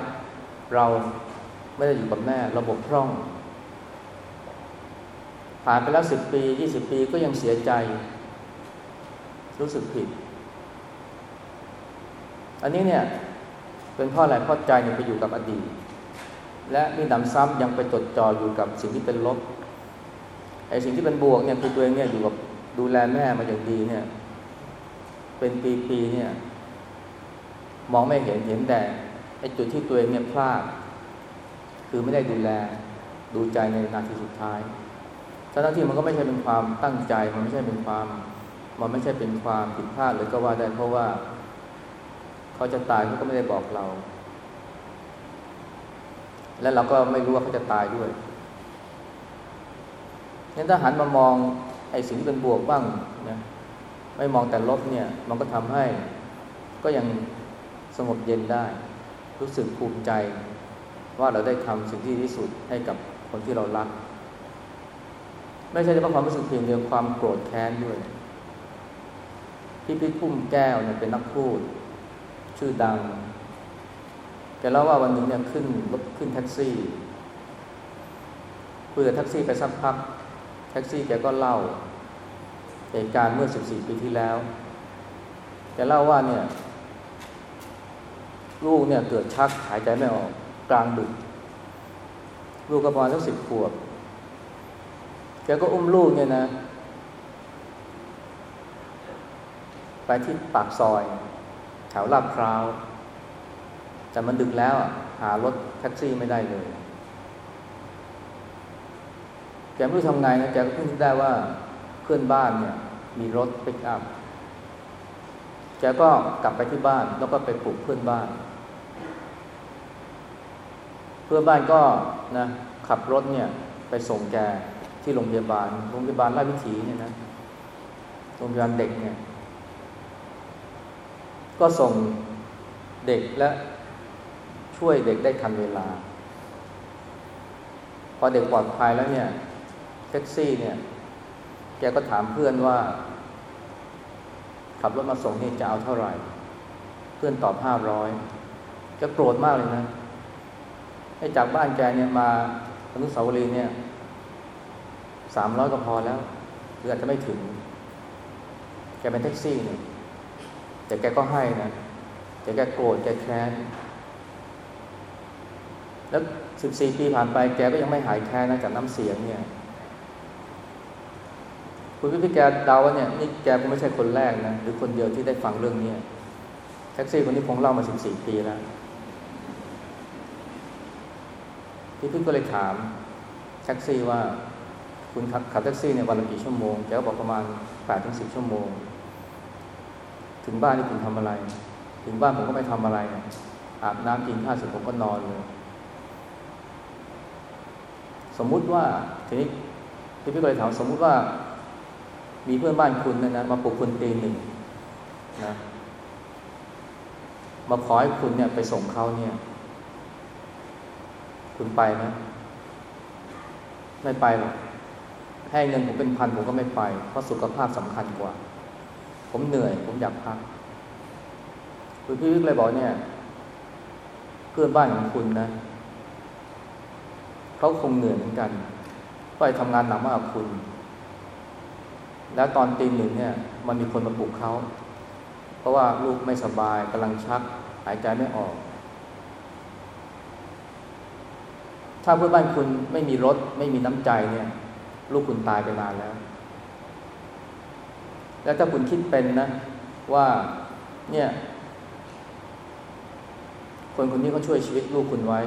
Speaker 1: เราไม่ได้อยู่กับแม่ ระบบพร่องผ่านไปแล้วสิบปียี่สิบปีก็ยังเสียใจ รู้สึกผิด อันนี้เนี่ยเป็นพ่ออะไรพ่อใจเนี่ยไปอยู่กับอดีต และมีดำซ้ำยังไปจดจ่ออยู่กับสิ่งที่เป็นลบไอ้สิ่งที่เป็นบวกเนี่ยคือตัวเองเนี่ยอยู่กับดูแลแม่มาอย่างดีเนี่ย เป็นปีๆเนี่ย มองไม่เห็นเห็นแต่ไอ้จุดที่ตัวเองเนี่ยพลาด คือไม่ได้ดูแลดูใจในนาทีสุดท้ายทั้งที่มันก็ไม่ใช่เป็นความตั้งใจ มันไม่ใช่เป็นความ มันไม่ใช่เป็นความผิดพลาดเลยก็ว่าได้เพราะว่า เขาจะตายเขาก็ไม่ได้บอกเรา และเราก็ไม่รู้ว่าเขาจะตายด้วยงั้นถ้าหันมามองไอ้สิ่งที่เป็นบวกบ้างนะไม่มองแต่ลบเนี่ยมันก็ทำให้ ก็ยังสงบเย็นได้ รู้สึกภูมิใจ ว่าเราได้ทำสิ่งที่ดีที่สุดให้กับคนที่เรารัก ไม่ใช่เฉพาะความรู้สึกเพียงเดียวความโกรธแค้นด้วย พี่พิพุ่มแก้วเนี่ยเป็นนักพูด ชื่อดัง แกเล่าว่าวันหนึ่งเนี่ยขึ้นรถขึ้นแท็กซี่คุยกับแท็กซี่ไปสักพัก แท็กซี่แกก็เล่าเหตุการณ์เมื่อ 14 ปีที่แล้ว แกเล่าว่าเนี่ย ลูกเนี่ยเกิดชักหายใจไม่ออกกลางดึก ลูกก็ประมาณสักสิบขวบ แกก็อุ้มลูกเนี่ยนะ ไปที่ปากซอย ถวลาดพร้าว แต่มันดึกแล้วหารถแท็กซี่ไม่ได้เลย แกไม่รู้ทำไงนะแกก็เพิ่งได้ว่าเพื่อนบ้านเนี่ย มีรถปิกอัพแกก็กลับไปที่บ้านแล้วก็ไปปลุกเพื่อนบ้าน เพื่อนบ้านก็นะขับรถเนี่ยไปส่งแกที่โรงพยาบาล โรงพยาบาลราชวิถีเนี่ยนะ โรงพยาบาลเด็กเนี่ย ก็ส่งเด็กและช่วยเด็กได้ทันเวลา พอเด็กปลอดภัยแล้วเนี่ยแท็กซี่เนี่ยแกก็ถามเพื่อนว่า ขับรถมาส่งนี่จะเอาเท่าไหร่ เพื่อนตอบห้าร้อยจะโกรธมากเลยนะให้จากบ้านแกเนี่ยมาอนุสาวรีย์เนี่ยสามร้อยก็พอแล้ว หรืออาจจะไม่ถึง แกเป็นแท็กซี่เนี่ย แต่แกก็ให้นะแต่แกโกรธแกแค้นแล้วสิบสี่ปีผ่านไปแกก็ยังไม่หายแค้นนะจากน้ำเสียงเนี่ยคุณพี่พี่แกเดาว่าเนี่ยนี่แกคงไม่ใช่คนแรกนะหรือคนเดียวที่ได้ฟังเรื่องนี้แท็กซี่คนนี้คงเล่ามาสิบสี่ปีแล้วพี่พึ่งก็เลยถามแท็กซี่ว่า คุณขับขับแท็กซี่เนี่ยวันละกี่ชั่วโมงแกก็บอกประมาณแปดถึงสิบชั่วโมง ถึงบ้านนี่คุณทำอะไร ถึงบ้านผมก็ไม่ทำอะไร อาบน้ำกินข้าวเสร็จผมก็นอนเลย สมมุติว่าทีนี้พี่พี่ก็เลยถามสมมุติว่า มีเพื่อนบ้านคุณนะนะมาปลุกคุณตีหนึ่งนะมาขอให้คุณเนี่ยไปส่งเขาเนี่ย คุณไปไหมไม่ไปหรอกให้เงินผมเป็นพันผมก็ไม่ไป เพราะสุขภาพสำคัญกว่า ผมเหนื่อย ผมอยากพักคุณพี่วิกเลยบอกเนี่ย เพื่อนบ้านของคุณนะเขาคงเหนื่อยเหมือนกันไปทำงานหนักมากกว่าคุณ แล้วตอนตีหนึ่งเนี่ย มันมีคนมาปลุกเขาเพราะว่าลูกไม่สบายกำลังชัก หายใจไม่ออก ถ้าเพื่อนบ้านคุณไม่มีรถ ไม่มีน้ำใจเนี่ย ลูกคุณตายไปนานแล้ว แล้วถ้าคุณคิดเป็นนะว่าเนี่ยคนคนนี้เขาช่วยชีวิตลูกคุณไว้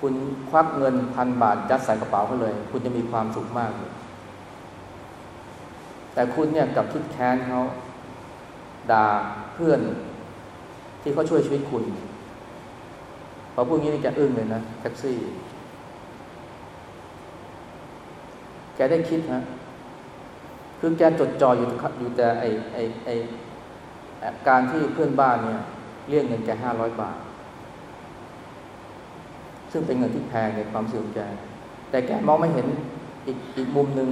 Speaker 1: คุณควักเงินพันบาทยัดใส่กระเป๋าเขาเลย คุณจะมีความสุขมากเลยแต่คุณเนี่ยกับคิดแค้นเขาด่าเพื่อนที่เขาช่วยชีวิตคุณพอพูดงี้นี่แกอึ้งเลยนะแท็กซี่ แกได้คิดฮะ คือแกจดจ่ออยู่อยู่แต่ไอไอไอการที่เพื่อนบ้านเนี่ยเรียกเงินแกห้าร้อยบาท ซึ่งเป็นเงินที่แพงในความเสื่อมใจแต่แกมองไม่เห็นอีกอีกมุมหนึ่ง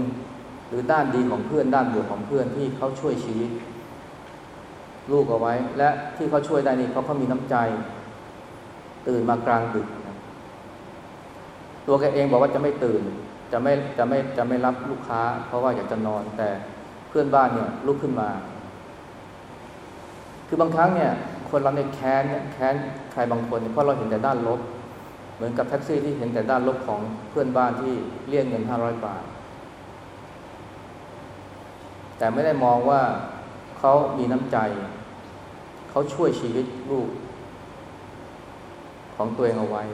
Speaker 1: หรือด้านดีของเพื่อนด้านบวกของเพื่อนที่เขาช่วยชีวิต ลูกเอาไว้ และที่เขาช่วยได้นี่เขาเขามีน้ำใจ ตื่นมากลางดึกตัวแกเองบอกว่าจะไม่ตื่น จะไม่จะไม่จะไม่รับลูกค้า เพราะว่าอยากจะนอนแต่เพื่อนบ้านเนี่ยลุกขึ้นมา คือบางครั้งเนี่ย คนเราในแค้นแค้นใครบางคนเพราะเราเห็นแต่ด้านลบ เหมือนกับแท็กซี่ที่เห็นแต่ด้านลบของเพื่อนบ้านที่เรียกเงินห้าร้อยบาท แต่ไม่ได้มองว่าเขามีน้ำใจ เขาช่วยชีวิตลูก ของตัวเองเอาไว้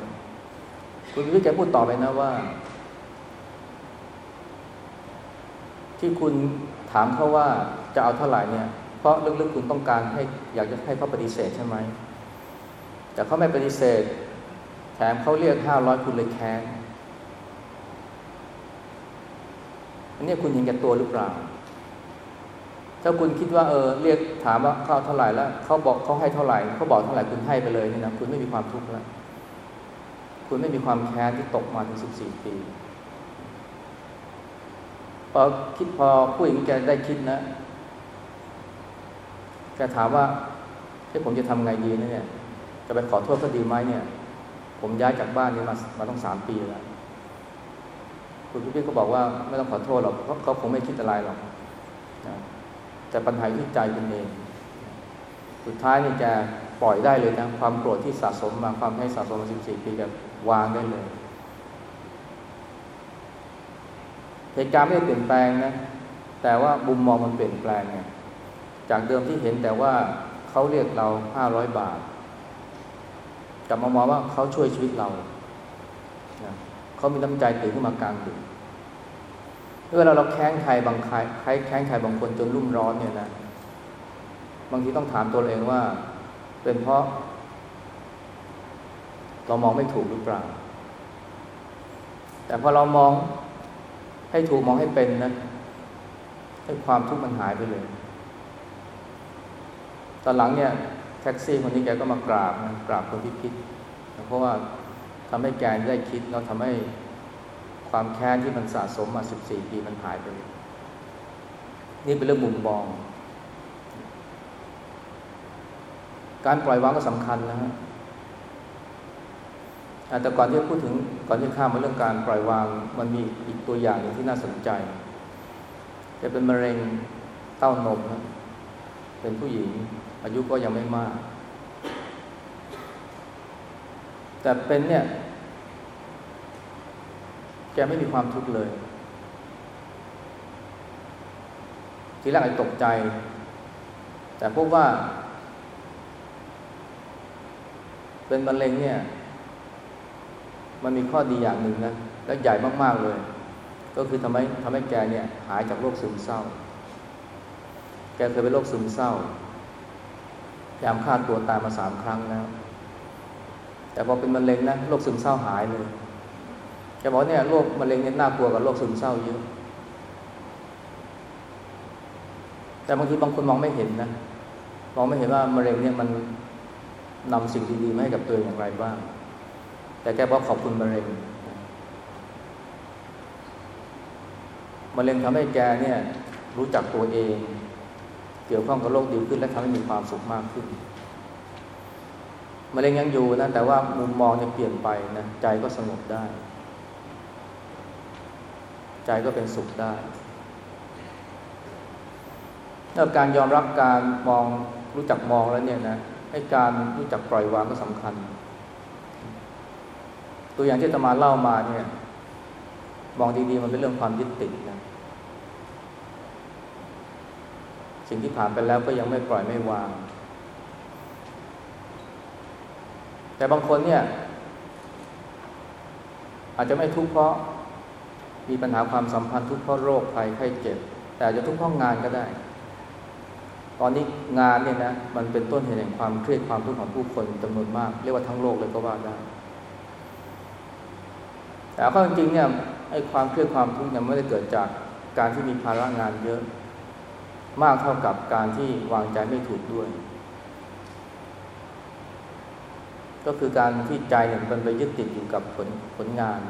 Speaker 1: คุณวิแกพูดต่อไปนะว่า ที่คุณถามเขาว่าจะเอาเท่าไหร่เนี่ย เพราะลึกๆคุณต้องการให้อยากจะให้เขาปฏิเสธใช่ไหม แต่เขาไม่ปฏิเสธ แถมเขาเรียกห้าร้อยคุณเลยแค้นอันนี้คุณยิงแก่ตัวหรือเปล่า ถ้าคุณคิดว่าเออเรียกถามว่าเขาเท่าไหร่แล้วเขาบอกเขาให้เท่าไหร่เขาบอกเท่าไหร่คุณให้ไปเลยนี่นะคุณไม่มีความทุกข์แล้วคุณไม่มีความแค้นที่ตกมาถึงสิบสี่ปี พอคิดพอผู้หญิงแกได้คิดนะแกถามว่าให้ผมจะทำไงดีนะเนี่ย จะไปขอโทษก็ดีไหมเนี่ย ผมย้ายจากบ้านนี้มามาต้องสามปีแล้วคุณพี่พี่ก็บอกว่าไม่ต้องขอโทษหรอกเพราะเขาคงไม่คิดอะไรหรอกนะแต่ปัญหาที่ใจคุณเอง สุดท้ายนี่จะปล่อยได้เลยนะความโกรธที่สะสมมาความให้สะสมมาสิบสี่ปีจะวางได้เลย เหตุการณ์ไม่ได้เปลี่ยนแปลงนะ แต่ว่าบุมมองมันเปลี่ยนแปลงไงจากเดิมที่เห็นแต่ว่าเขาเรียกเราห้าร้อยบาทกลับมามองว่าเขาช่วยชีวิตเราเขามีน้ำใจตื่นขึ้นมากลางดึกเวลาเราแค้นใครบางใครใครแค้นใครบางคนจนรุ่มร้อนเนี่ยนะ บางทีต้องถามตัวเองว่า เป็นเพราะ เรามองไม่ถูกหรือเปล่า แต่พอเรามอง ให้ถูกมองให้เป็นนะให้ความทุกข์มันหายไปเลย ตอนหลังเนี่ยแท็กซี่คนนี้แกก็มากราบนะกราบคนที่คิด เพราะว่าทำให้แกได้คิดแล้วทำให้ความแค้นที่มันสะสมมาสิบสี่ปีมันหายไป นี่เป็นเรื่องมุมมอง การปล่อยวางก็สำคัญนะฮะ แต่ก่อนที่พูดถึงก่อนที่ข้ามมาเรื่องการปล่อยวางมันมีอีกตัวอย่างหนึ่งที่น่าสนใจ จะเป็นมะเร็งเต้านมนะเป็นผู้หญิง อายุก็ยังไม่มาก แต่เป็นเนี่ยแกไม่มีความทุกข์เลย ทีแรกอาจตกใจ แต่พบว่า เป็นมะเร็งเนี่ย มันมีข้อดีอย่างหนึ่งนะและใหญ่มากๆเลย ก็คือทำให้ทำให้แกเนี่ยหายจากโรคซึมเศร้า แกเคยเป็นโรคซึมเศร้ายามฆ่าตัวตายมาสามครั้งแล้ว แต่พอเป็นมะเร็งนะโรคซึมเศร้าหายเลยแกบอกเนี่ยโรคมะเร็งเนี่ยน่ากลัวกว่าโรคซึมเศร้าเยอะแต่บางทีบางคนมองไม่เห็นนะมองไม่เห็นว่ามะเร็งเนี่ยมันนำสิ่งดีๆมาให้กับตัวเองอย่างไรบ้าง แต่แกบอกขอบคุณมะเร็งมะเร็งทำให้แกเนี่ยรู้จักตัวเอง เกี่ยวข้องกับโลกดีขึ้นและทำให้มีความสุขมากขึ้นมะเร็งยังอยู่นะแต่ว่ามุมมองจะเปลี่ยนไปนะใจก็สงบได้ ใจก็เป็นสุขได้แล้วการยอมรับการมองรู้จักมองแล้วเนี่ยนะให้การรู้จักปล่อยวางก็สำคัญ ตัวอย่างที่ตมาเล่ามาเนี่ยมองดีๆมันเป็นเรื่องความยึดติดนะสิ่งที่ผ่านไปแล้วก็ยังไม่ปล่อยไม่วาง แต่บางคนเนี่ย อาจจะไม่ทุกข์เพราะมีปัญหาความสัมพันธ์ทุกข์เพราะโรคภัยไข้เจ็บ แต่อาจจะทุกข์เพราะงานก็ได้ ตอนนี้งานเนี่ยนะมันเป็นต้นเหตุแห่งความเครียดความทุกข์ของผู้คนจำนวนมาก เรียกว่าทั้งโลกเลยก็ว่าได้ แต่ข้อจริงเนี่ยไอ้ความเครียดความทุกข์เนี่ยไม่ได้เกิดจากการที่มีภาระงานเยอะ มากเท่ากับการที่วางใจไม่ถูกด้วย ก็คือการที่ใจเนี่ยมันไปยึดติดอยู่กับผลผลงาน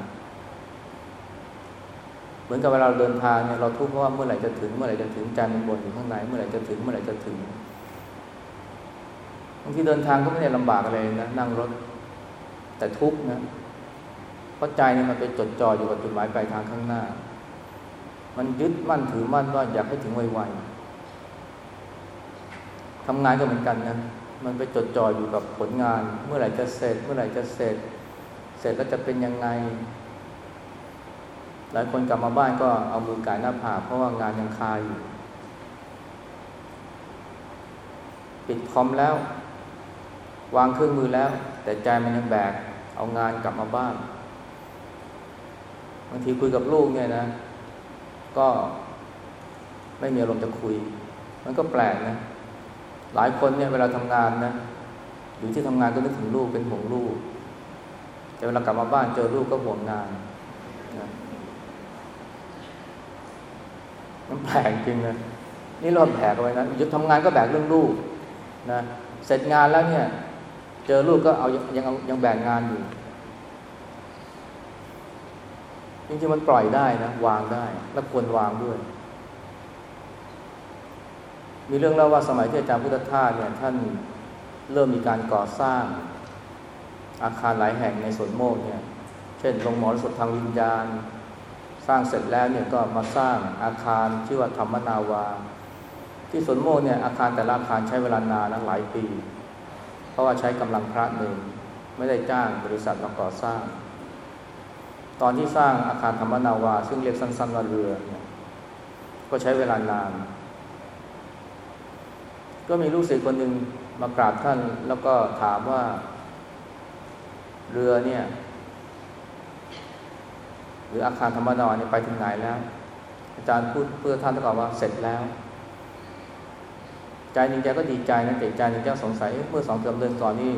Speaker 1: เหมือนกับเวลาเราเดินทางเนี่ยเราทุกข์เพราะว่าเมื่อไหร่จะถึงเมื่อไหร่จะถึงใจมันบ่นอยู่ข้างในเมื่อไหร่จะถึงเมื่อไหร่จะถึงบางทีเดินทางก็ไม่ได้ลำบากอะไรนะนั่งรถแต่ทุกข์นะ เพราะใจเนี่ยมันไปจดจ่ออยู่กับจุดหมายปลายทางข้างหน้า มันยึดมั่นถือมั่นว่าอยากให้ถึงไวๆทำงานก็เหมือนกันนะมันไปจดจ่ออยู่กับผลงาน เมื่อไหร่จะเสร็จ เมื่อไหร่จะเสร็จ เสร็จแล้วจะเป็นยังไง หลายคนกลับมาบ้านก็เอามือกายหน้าผากเพราะว่างานยังคาอยู่ปิดคอมแล้ว วางเครื่องมือแล้ว แต่ใจมันยังแบก เอางานกลับมาบ้านางทีคุยกับลูกเนี่ยนะ ก็ไม่มีอารมณ์จะคุย มันก็แปลกนะ หลายคนเนี่ยเวลาทำงานนะอยู่ที่ทำงานก็นึกถึงลูกเป็นห่วงลูก แต่เวลากลับมาบ้านเจอลูกก็ห่วงงานนะมันแปลกจริงนะนี่เราแบกเอาไว้นะหยุดทำงานก็แบกเรื่องลูกนะเสร็จงานแล้วเนี่ย เจอลูกก็เอายังยังแบกงานอยู่ จริงๆมันปล่อยได้นะ วางได้ และควรวางด้วย มีเรื่องเล่าว่าสมัยที่อาจารย์พุทธทาสเนี่ยท่านเริ่มมีการก่อสร้าง อาคารหลายแห่งในสวนโมกเนี่ย เช่นโรงหมอสดทางวิญญาณ สร้างเสร็จแล้วเนี่ยก็มาสร้างอาคารชื่อว่าธรรมนาวา ที่สวนโมกเนี่ยอาคารแต่ละอาคารใช้เวลานานนะหลายปี เพราะว่าใช้กำลังพระหนึ่งไม่ได้จ้างบริษัทมาก่อสร้าง ตอนที่สร้างอาคารธรรมนาวา ซึ่งเรียกสั้นๆว่าเรือเนี่ยก็ใช้เวลานาน ก็มีลูกศิษย์คนหนึ่งมากราบท่าน แล้วก็ถามว่า เรือเนี่ย หรืออาคารธรรมนาวาเนี่ยไปถึงไหนแล้ว อาจารย์พูดเพื่อท่านตอบว่าเสร็จแล้ว ใจหนึ่งใจก็ดีใจนะแต่ใจหนึ่งใจสงสัยเมื่อสองเดือนก่อนนี่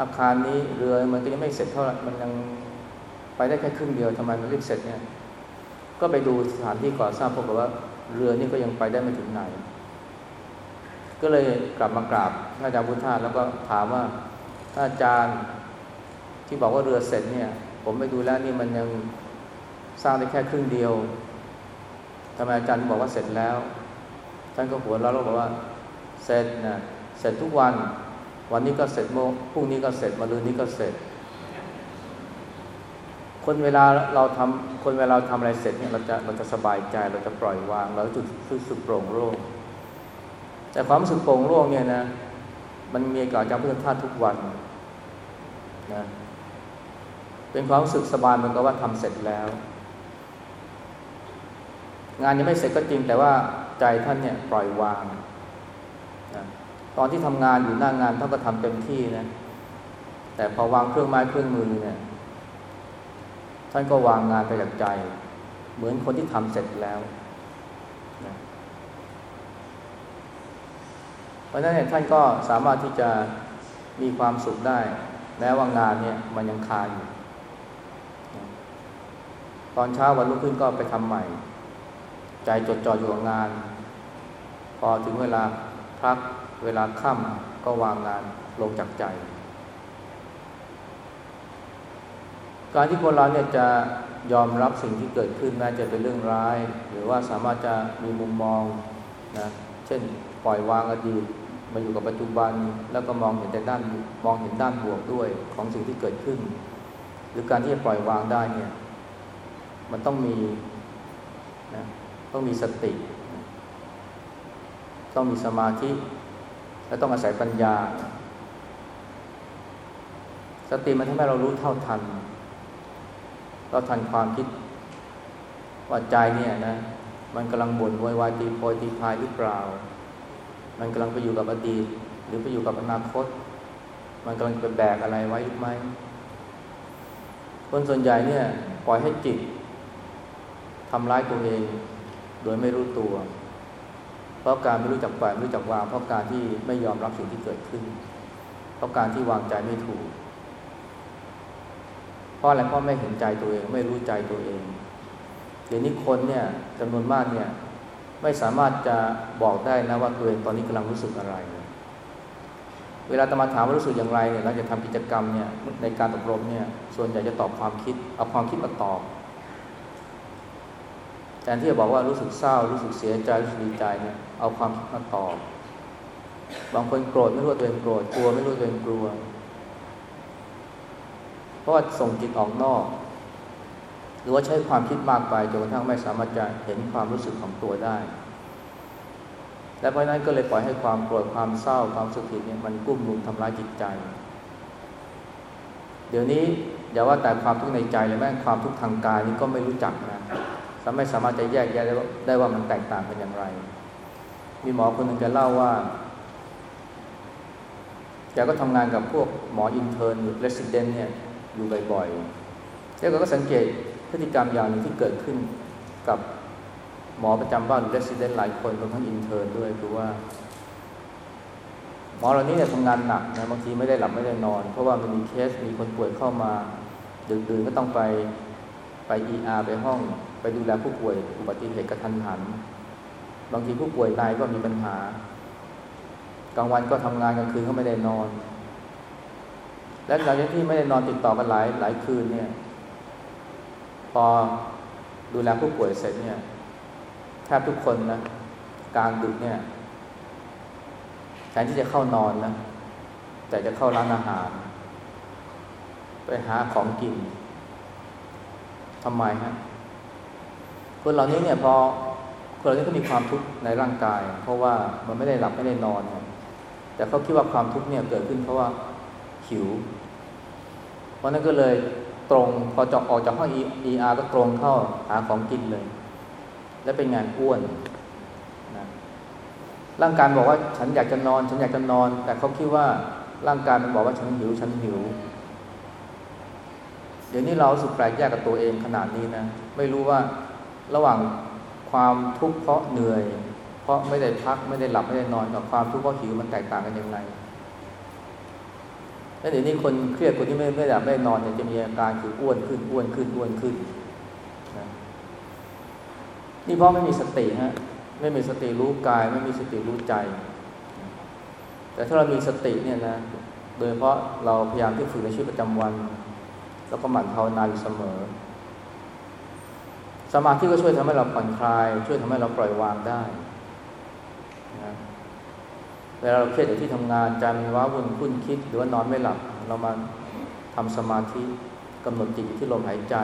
Speaker 1: อาคารนี้เรือมันก็ยังไม่เสร็จเท่าไหร่มันยัง ไปได้แค่ครึ่งเดียวทำไมมันรีบเสร็จเนี่ย ก็ไปดูสถานที่ก่อสร้างพบว่าเรือนี่ก็ยังไปได้ไม่ถึงไหน ก็เลยกลับมากราบท่านอาจารย์พุทธาแล้วก็ถามว่าท่านอาจารย์ที่บอกว่าเรือเสร็จเนี่ย ผมไปดูแล้วนี่มันยังสร้างได้แค่ครึ่งเดียวทำไมอาจารย์บอกว่าเสร็จแล้ว ท่านก็หัวเราะแล้วบอกว่าเสร็จนะเสร็จทุกวัน วันนี้ก็เสร็จโมงพรุ่งนี้ก็เสร็จมะรืนนี้ก็เสร็จ คนเวลาเราทำคนเวลาเราทำอะไรเสร็จเนี่ยเราจะเราจะสบายใจเราจะปล่อยวางเราจะรู้สึกโปร่งโล่งแต่ความรู้สึกโปร่งโล่งเนี่ยนะ มันมีกับจำพุทธทาสทุกวันนะเป็นความรู้สึกสบายมือนกับว่าทำเสร็จแล้ว งานยังไม่เสร็จก็จริงแต่ว่าใจท่านเนี่ยปล่อยวางนะตอนที่ทำงานอยู่หน้างานท่านก็ทำเต็มที่นะแต่พอวางเครื่องไม้เครื่องมือเนี่ย ท่านก็วางงานไปจากใจ เหมือนคนที่ทำเสร็จแล้วนะเพราะฉะนั้นเนี่ยท่านก็สามารถที่จะมีความสุขได้ แม้ว่างานเนี่ยมันยังคาอยู่ตอนเช้าวันรุ่งขึ้นก็ไปทำใหม่ ใจจดจ่ออยู่กับงาน พอถึงเวลาพักเวลาค่ำก็วางงานลงจากใจ การที่คนเราเนี่ยจะยอมรับสิ่งที่เกิดขึ้นแม้จะเป็นเรื่องร้าย หรือว่าสามารถจะมีมุมมองนะเช่นปล่อยวางอดีตมาอยู่กับปัจจุบัน แล้วก็มองเห็นแต่ด้านมองเห็นด้านบวกด้วยของสิ่งที่เกิดขึ้น หรือการที่จะปล่อยวางได้เนี่ยมันต้องมีนะต้องมีสติ ต้องมีสมาธิ และต้องอาศัยปัญญา สติมันทำให้เรารู้เท่าทัน เราทันความคิดว่าใจเนี่ยนะ มันกำลังบ่นโวยวายตีโพยตีพายหรือเปล่า มันกำลังไปอยู่กับอดีต หรือไปอยู่กับอนาคต มันกำลังไปแบกอะไรไว้หรือไม่คนส่วนใหญ่เนี่ยปล่อยให้จิตทำร้ายตัวเอง โดยไม่รู้ตัว เพราะการไม่รู้จักปล่อยไม่รู้จักวาง เพราะการที่ไม่ยอมรับสิ่งที่เกิดขึ้น เพราะการที่วางใจไม่ถูก ราะอะไรเพราะไม่เห็นใจตัวเอง ไม่รู้ใจตัวเองเดี๋ยวนี้คนเนี่ยจำนวนมากเนี่ยไม่สามารถจะบอกได้นะว่าตัวเองตอนนี้กำลังรู้สึกอะไร เวลาตมาถามว่ารู้สึกอย่างไรเนี่ยเราจะทำกิจกรรมเนี่ยในการอบรมเนี่ยส่วนใหญ่จะตอบความคิดเอาความคิดมาตอบแทนที่จะบอกว่ารู้สึกเศร้า รู้สึกเสียใจรู้สึกดีใจเนี่ยเอาความคิดมาตอบบางคนโกรธไม่รู้ตัวเองโกรธกลัวไม่รู้ตัวเองกลัว ราะว่าส่งจิตออกนอก หรือว่าใช้ความคิดมากไปจนกระทั่งไม่สามารถจะเห็นความรู้สึกของตัวได้ และเพราะนั้นก็เลยปล่อยให้ความโกรธความเศร้าความสุขผิดเนี่ยมันกุ้มลุมทำร้ายจิตใจ เดี๋ยวนี้อย่าว่าแต่ความทุกข์ในใจเลยแม้ความทุกข์ทางกายนี่ก็ไม่รู้จักนะไม่สามารถจะแยกแยะได้ว่าได้ว่ามันแตกต่างกันอย่างไร มีหมอคนหนึ่งแกเล่าว่าแกก็ทำงานกับพวกหมอ intern หรือ resident เนี่ย อยู่บ่อยๆแล้วก็สังเกตพฤติกรรมอย่างหนึ่งที่เกิดขึ้นกับหมอประจำบ้านหรือ resident หลายคนรวมทั้ง intern ด้วยคือว่า หมอเหล่านี้เนี่ยทำงานหนักนะบางทีไม่ได้หลับไม่ได้นอน เพราะว่ามันมีเคสมีคนป่วยเข้ามาดึกๆก็ต้องไปไป ER ไปห้อง ไปดูแลผู้ป่วยอุบัติเหตุกะทันหัน บางทีผู้ป่วยตายก็มีปัญหากลางวันก็ทำงานกลางคืนก็ไม่ได้นอน และหลังจากที่ไม่ได้นอนติดต่อกันหลายหลายคืนเนี่ย พอดูแลผู้ป่วยเสร็จเนี่ยแทบทุกคนนะกลางดึกเนี่ยแทนที่จะเข้านอนนะแต่จะเข้าร้านอาหาร ไปหาของกินทำไมฮะคนเหล่านี้เนี่ยพอคนเหล่านี้ก็มีความทุกข์ในร่างกาย เพราะว่ามันไม่ได้หลับไม่ได้นอน แต่เขาคิดว่าความทุกข์เนี่ยเกิดขึ้นเพราะว่าหิว เพราะนั้นก็เลยตรงพอจอกออกจากห้องเออาร์ก็ตรงเข้าหาของกินเลย และเป็นงานอ้วนนะร่างกายบอกว่าฉันอยากจะนอน ฉันอยากจะนอน แต่เขาคิดว่าร่างกายมันบอกว่าฉันหิว ฉันหิว เดี๋ยวนี้เราสุดแปลกแยกกับตัวเองขนาดนี้นะ ไม่รู้ว่าระหว่างความทุกข์เพราะเหนื่อย เพราะไม่ได้พักไม่ได้หลับไม่ได้นอนกับความทุกข์เพราะหิวมันแตกต่างกันอย่างไร แล้วเดี๋ยวนี้คนเครียดคนที่ไม่ไม่หลับไม่นอนเนี่ยจะมีอาการคืออ้วนขึ้นอ้วนขึ้นอ้วนขึ้นนะนี่เพราะไม่มีสติฮะไม่มีสติรู้กาย ไม่มีสติรู้ใจ แต่ถ้าเรามีสติเนี่ยนะโดยเพราะเราพยายามที่ฝึกในชีวิตประจำวัน แล้วก็หมั่นภาวนาอยู่เสมอ สมาธิก็ช่วยทำให้เราผ่อนคลาย ช่วยทำให้เราปล่อยวางได้นะ เวลาเราเครียดอยู่ที่ทำงานใจมันว้าวุ่นคุ้นคิด หรือว่านอนไม่หลับ เรามาทำสมาธิกำหนดจิตที่ลมหายใจ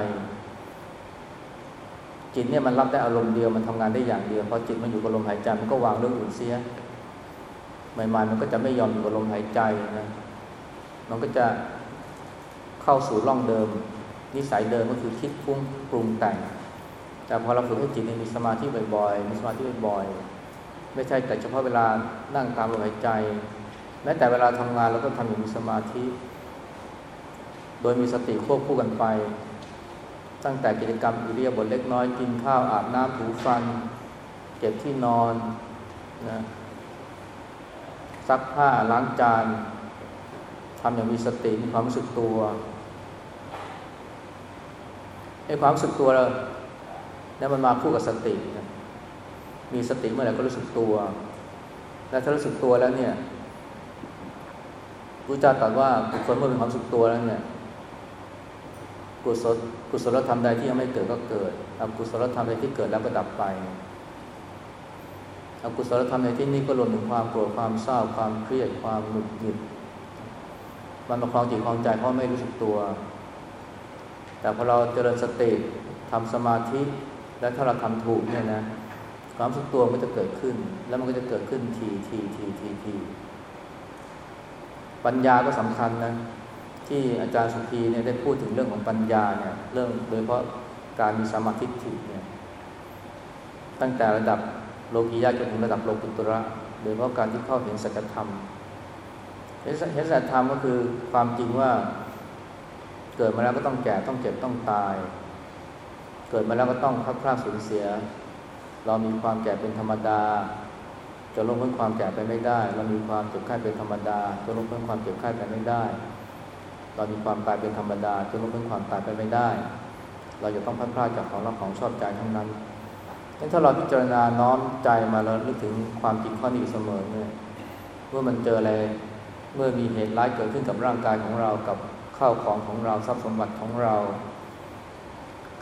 Speaker 1: จิตเนี่ยมันรับได้อารมณ์เดียวมันทำงานได้อย่างเดียวพอจิตมันอยู่กับลมหายใจมันก็วางเรื่องอื่นเสียใหม่ๆมันก็จะไม่ยอมอยู่กับลมหายใจนะมันก็จะเข้าสู่ร่องเดิม นิสัยเดิมก็คือคิดฟุ้งปรุงแต่ง แต่พอเราฝึกให้จิตมีสมาธิบ่อยๆมีสมาธิบ่อยๆ ไม่ใช่แต่เฉพาะเวลานั่งตามลมหายใจ แม้แต่เวลาทำงานเราก็ทำอย่างมีสมาธิ โดยมีสติควบคู่กันไป ตั้งแต่กิจกรรมอิเลียบทเล็กน้อยกินข้าวอาบน้ำถูฟัน เก็บที่นอนนะซักผ้าล้างจานทำอย่างมีสติมีความรู้สึกตัวไอ้ความรู้สึกตัวเราแล้วมันมาคู่กับสตินะ มีสติเมื่อไหร่ก็รู้สึกตัว แล้วถ้ารู้สึกตัวแล้วเนี่ยรู้จักตรัสว่าบุคคลเมื่อมีความรู้สึกตัวแล้วเนี่ยกุศลกุศลธรรมใดที่ยังไม่เกิดก็เกิดอกุศลธรรมใดที่เกิดแล้วก็ดับไปอกุศลธรรมในที่นี้ก็รวมถึงความโกรธความเศร้าความเครียดความหงุดหงิดมันมาคลองจิตคลองใจเพราะไม่รู้สึกตัว แต่พอเราเจริญสติทำสมาธิและถ้าเราทำถูกเนี่ยนะ ความรู้สึกตัวมันจะเกิดขึ้น แล้วมันก็จะเกิดขึ้นทีทีทีทีทีปัญญาก็สำคัญนะที่อาจารย์สุภีเนี่ยได้พูดถึงเรื่องของปัญญาเนี่ยเรื่องโดยเฉพาะการมีสมาธิถิเนี่ยตั้งแต่ระดับโลกียะจนถึงระดับโลกุตระ โดยเฉพาะการที่เข้าเห็นสัจธรรมเห็นสัจธรรมก็คือความจริงว่า เกิดมาแล้วก็ต้องแก่ต้องเจ็บต้องตาย เกิดมาแล้วก็ต้องพัดพลาดสูญเสีย เรามีความแก่เป็นธรรมดา จะลงพ้นความแก่ไปไม่ได้ เรามีความเจ็บไข้เป็นธรรมดา จะลงพ้นความเจ็บไข้ไปไม่ได้ เรามีความตายเป็นธรรมดา จะลงพ้นความตายไปไม่ได้ เราจะต้องพัดพลาดจากของรักของชอบใจทั้งนั้นถ้าเราพิจารณาน้อมใจมาแล้วนึกถึงความจริงข้อนี้เสมอเนี่ยเมื่อมันเจออะไรเมื่อมีเหตุร้ายเกิดขึ้นกับร่างกายของเรากับข้าวของของเราทรัพย์สมบัติของเรา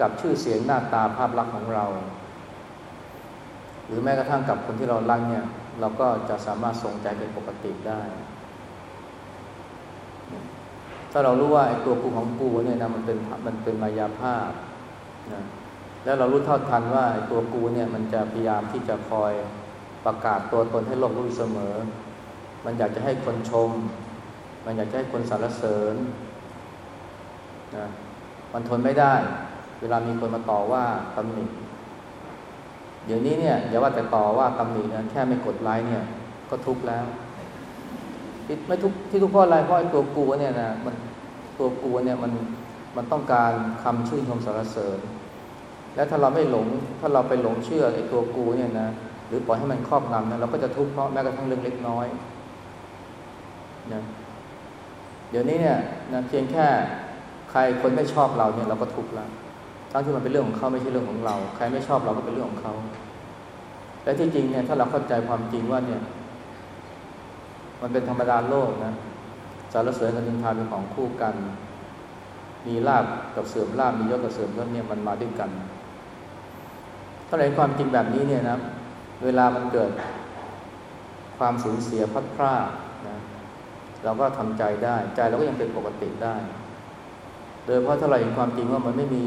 Speaker 1: กับชื่อเสียงหน้าตาภาพลักษณ์ของเรา หรือแม้กระทั่งกับคนที่เราลังเนี่ย เราก็จะสามารถทรงใจเป็นปกติได้ ถ้าเรารู้ว่าไอ้ตัวกูของกูเนี่ยนะมันเป็นมันเป็นมายาภาพนะแล้วเรารู้เท่าทันว่าตัวกูเนี่ยมันจะพยายามที่จะคอยประกาศตัวตนให้โลกรู้เสมอ มันอยากจะให้คนชม มันอยากจะให้คนสรรเสริญนะมันทนไม่ได้ เวลามีคนมาต่อว่าตำหนิ เดี๋ยวนี้เนี่ยอย่าว่าแต่ต่อว่าตำหนินะแค่ไม่กดไลค์เนี่ย ก็ทุกข์แล้วที่ไม่ทุกที่ทุกข์เพราะอะไรเพราะไอ้ตัวกูเนี่ยนะมันตัวกูเนี่ยมันมันต้องการคำชื่นชมสรรเสริญ แล้วถ้าเราไม่หลงถ้าเราไปหลงเชื่อไอ้ตัวกูเนี่ยนะหรือปล่อยให้มันครอบงำนะเราก็จะทุกข์เพราะแม้กระทั่งเรื่องเล็กน้อยนะเดี๋ยวนี้เนี่ยนะเพียงแค่ใครคนไม่ชอบเราเนี่ยเราก็ทุกข์แล้ว ทั้งที่มันเป็นเรื่องของเขาไม่ใช่เรื่องของเรา ใครไม่ชอบเราก็เป็นเรื่องของเขาและที่จริงเนี่ยถ้าเราเข้าใจความจริงว่าเนี่ย มันเป็นธรรมดาโลกนะสารเสริญกับนินทาเป็นของคู่กัน มีลาบกับเสื่อมลาบมียศกับเสื่อมยศเนี่ยมันมาด้วยกันถ้าเราเห็นความจริงแบบนี้เนี่ยนะ เวลามันเกิดความสูญเสียพัดพลาดนะเราก็ทำใจได้ ใจเราก็ยังเป็นปกติได้ โดยเพราะถ้าเราเห็นความจริงว่ามันไม่มี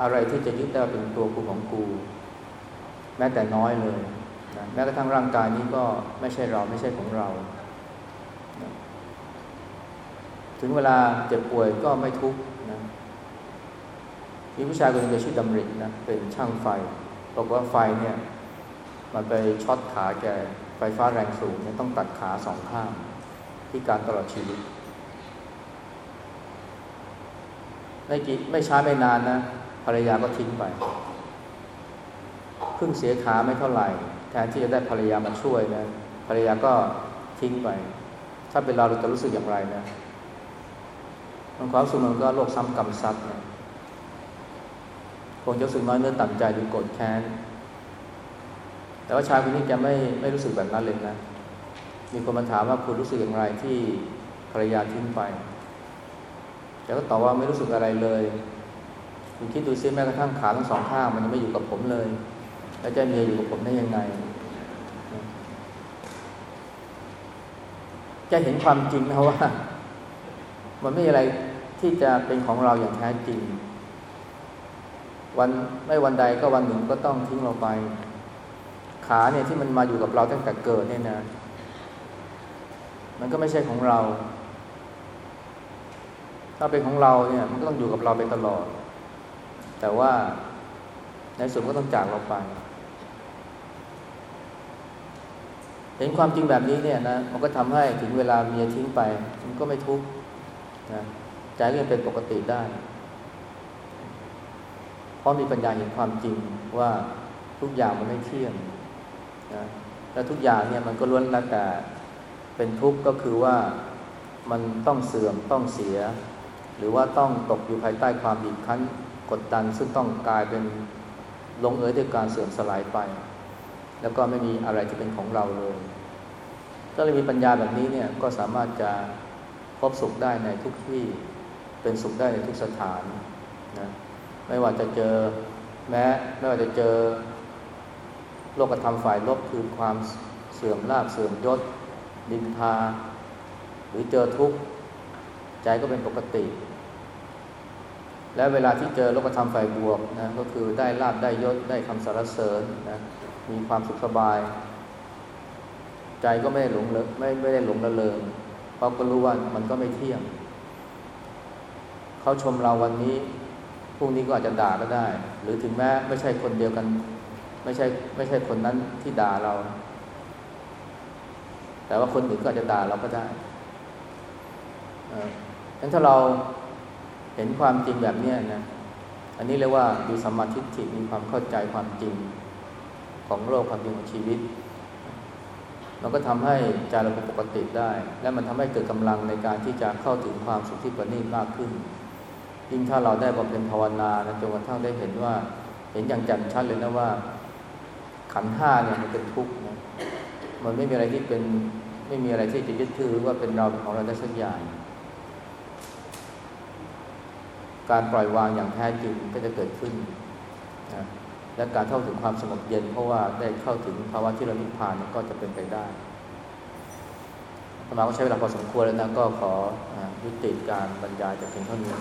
Speaker 1: อะไรที่จะยึดได้เป็นตัวกูของกู แม้แต่น้อยเลยนะแม้กระทั่งร่างกายนี้ก็ไม่ใช่เราไม่ใช่ของเรานะถึงเวลาเจ็บป่วยก็ไม่ทุกข์นะมีผู้ชายคนนึงชื่อดำรินะเป็นช่างไฟบอกว่าไฟเนี่ยมันไปช็อตขาแกไฟฟ้าแรงสูงเนี่ยต้องตัดขาสองข้างที่การตลอดชีวิตไม่กี่ไม่ช้าไม่นานนะ ภรรยาก็ทิ้งไปเพิ่งเสียขาไม่เท่าไหร่ แทนที่จะได้ภรรยามาช่วยนะภรรยาก็ทิ้งไป ถ้าเป็นเราเราจะรู้สึกอย่างไรนะมันความสุขมันก็โลกซ้ำกรรมซัดนะคงจะรู้สึกน้อยเนื้อต่ำใจหรือโกรธแค้นแต่ว่าชายคนนี้แกไม่ไม่รู้สึกแบบนั้นเลยนะ มีคนมาถามว่าคุณรู้สึกอย่างไรที่ภรรยาทิ้งไปแกก็ตอบว่าไม่รู้สึกอะไรเลย คุณคิดดูซิแม้กระทั่งขาทั้งสองข้างมันยังไม่อยู่กับผมเลย แล้วจะมีอยู่กับผมได้ยังไง จะเห็นความจริงนะว่า มันไม่มีอะไรที่จะเป็นของเราอย่างแท้จริง วันไม่วันใดก็วันหนึ่งก็ต้องทิ้งเราไป ขาเนี่ยที่มันมาอยู่กับเราตั้งแต่เกิดเนี่ยนะ มันก็ไม่ใช่ของเรา ถ้าเป็นของเราเนี่ย มันก็ต้องอยู่กับเราไปตลอด แต่ว่าในสุดก็ต้องจากเราไป เห็นความจริงแบบนี้เนี่ยนะมันก็ทำให้ถึงเวลาเมียทิ้งไป มันก็ไม่ทุกข์นะใจก็ยังเป็นปกติได้ เพราะมีปัญญาเห็นความจริงว่าทุกอย่างมันไม่เที่ยงนะและทุกอย่างเนี่ยมันก็ล้วนแล้วแต่เป็นทุกข์ก็คือว่ามันต้องเสื่อมต้องเสีย หรือว่าต้องตกอยู่ภายใต้ความบีบคั้น กดดันซึ่งต้องกลายเป็นลงเอยด้วยการเสื่อมสลายไป แล้วก็ไม่มีอะไรที่เป็นของเราเลยถ้าเรามีปัญญาแบบนี้เนี่ยก็สามารถจะพบสุขได้ในทุกที่เป็นสุขได้ในทุกสถานนะไม่ว่าจะเจอแม้ไม่ว่าจะเจอโลกธรรมฝ่ายลบคือความเสื่อมลาภเสื่อมยศดินทา หรือเจอทุกข์ใจก็เป็นปกติ และเวลาที่เจอโลกธรรมฝ่ายบวกนะก็คือได้ลาบได้ยศได้คำสรรเสริญนะมีความสุขสบาย ใจก็ไม่ได้หลงเลไม่ไม่ได้หลงละเลงเพราะก็รู้ว่ามันก็ไม่เที่ยงเขาชมเราวันนี้พรุ่งนี้ก็อาจจะด่าก็ได้ หรือถึงแม้ไม่ใช่คนเดียวกัน ไม่ใช่ไม่ใช่คนนั้นที่ด่าเรา แต่ว่าคนอื่นก็อาจจะด่าเราก็ได้ดังนั้นถ้าเรา เห็นความจริงแบบนี้นะ อันนี้เรียกว่ามีสมมาทิฏฐิมีความเข้าใจความจริงของโลกความจริงของชีวิต มันก็ทำให้ใจเราเป็นปกติได้ และมันทำให้เกิดกำลังในการที่จะเข้าถึงความสุขที่ประณีตมากขึ้น ยิ่งถ้าเราได้บำเพ็ญภาวนานะจนกระทั่งได้เห็นว่า เห็นอย่างแจ่มชัดเลยนะว่า ขันห้าเนี่ยมันเป็นทุกข์นะมันไม่มีอะไรที่เป็นไม่มีอะไรที่จะยึดถือว่าเป็นเราเป็นของเราได้สักอย่าง การปล่อยวางอย่างแท้จริงก็จะเกิดขึ้นนะและการเข้าถึงความสงบเย็น เพราะว่าได้เข้าถึงภาวะที่เรานิพพานก็จะเป็นไปได้ธรรมาก็ใช้เวลาพอสมควรแล้วนะก็ขอยุติการบรรยายจากเพียงเท่านี้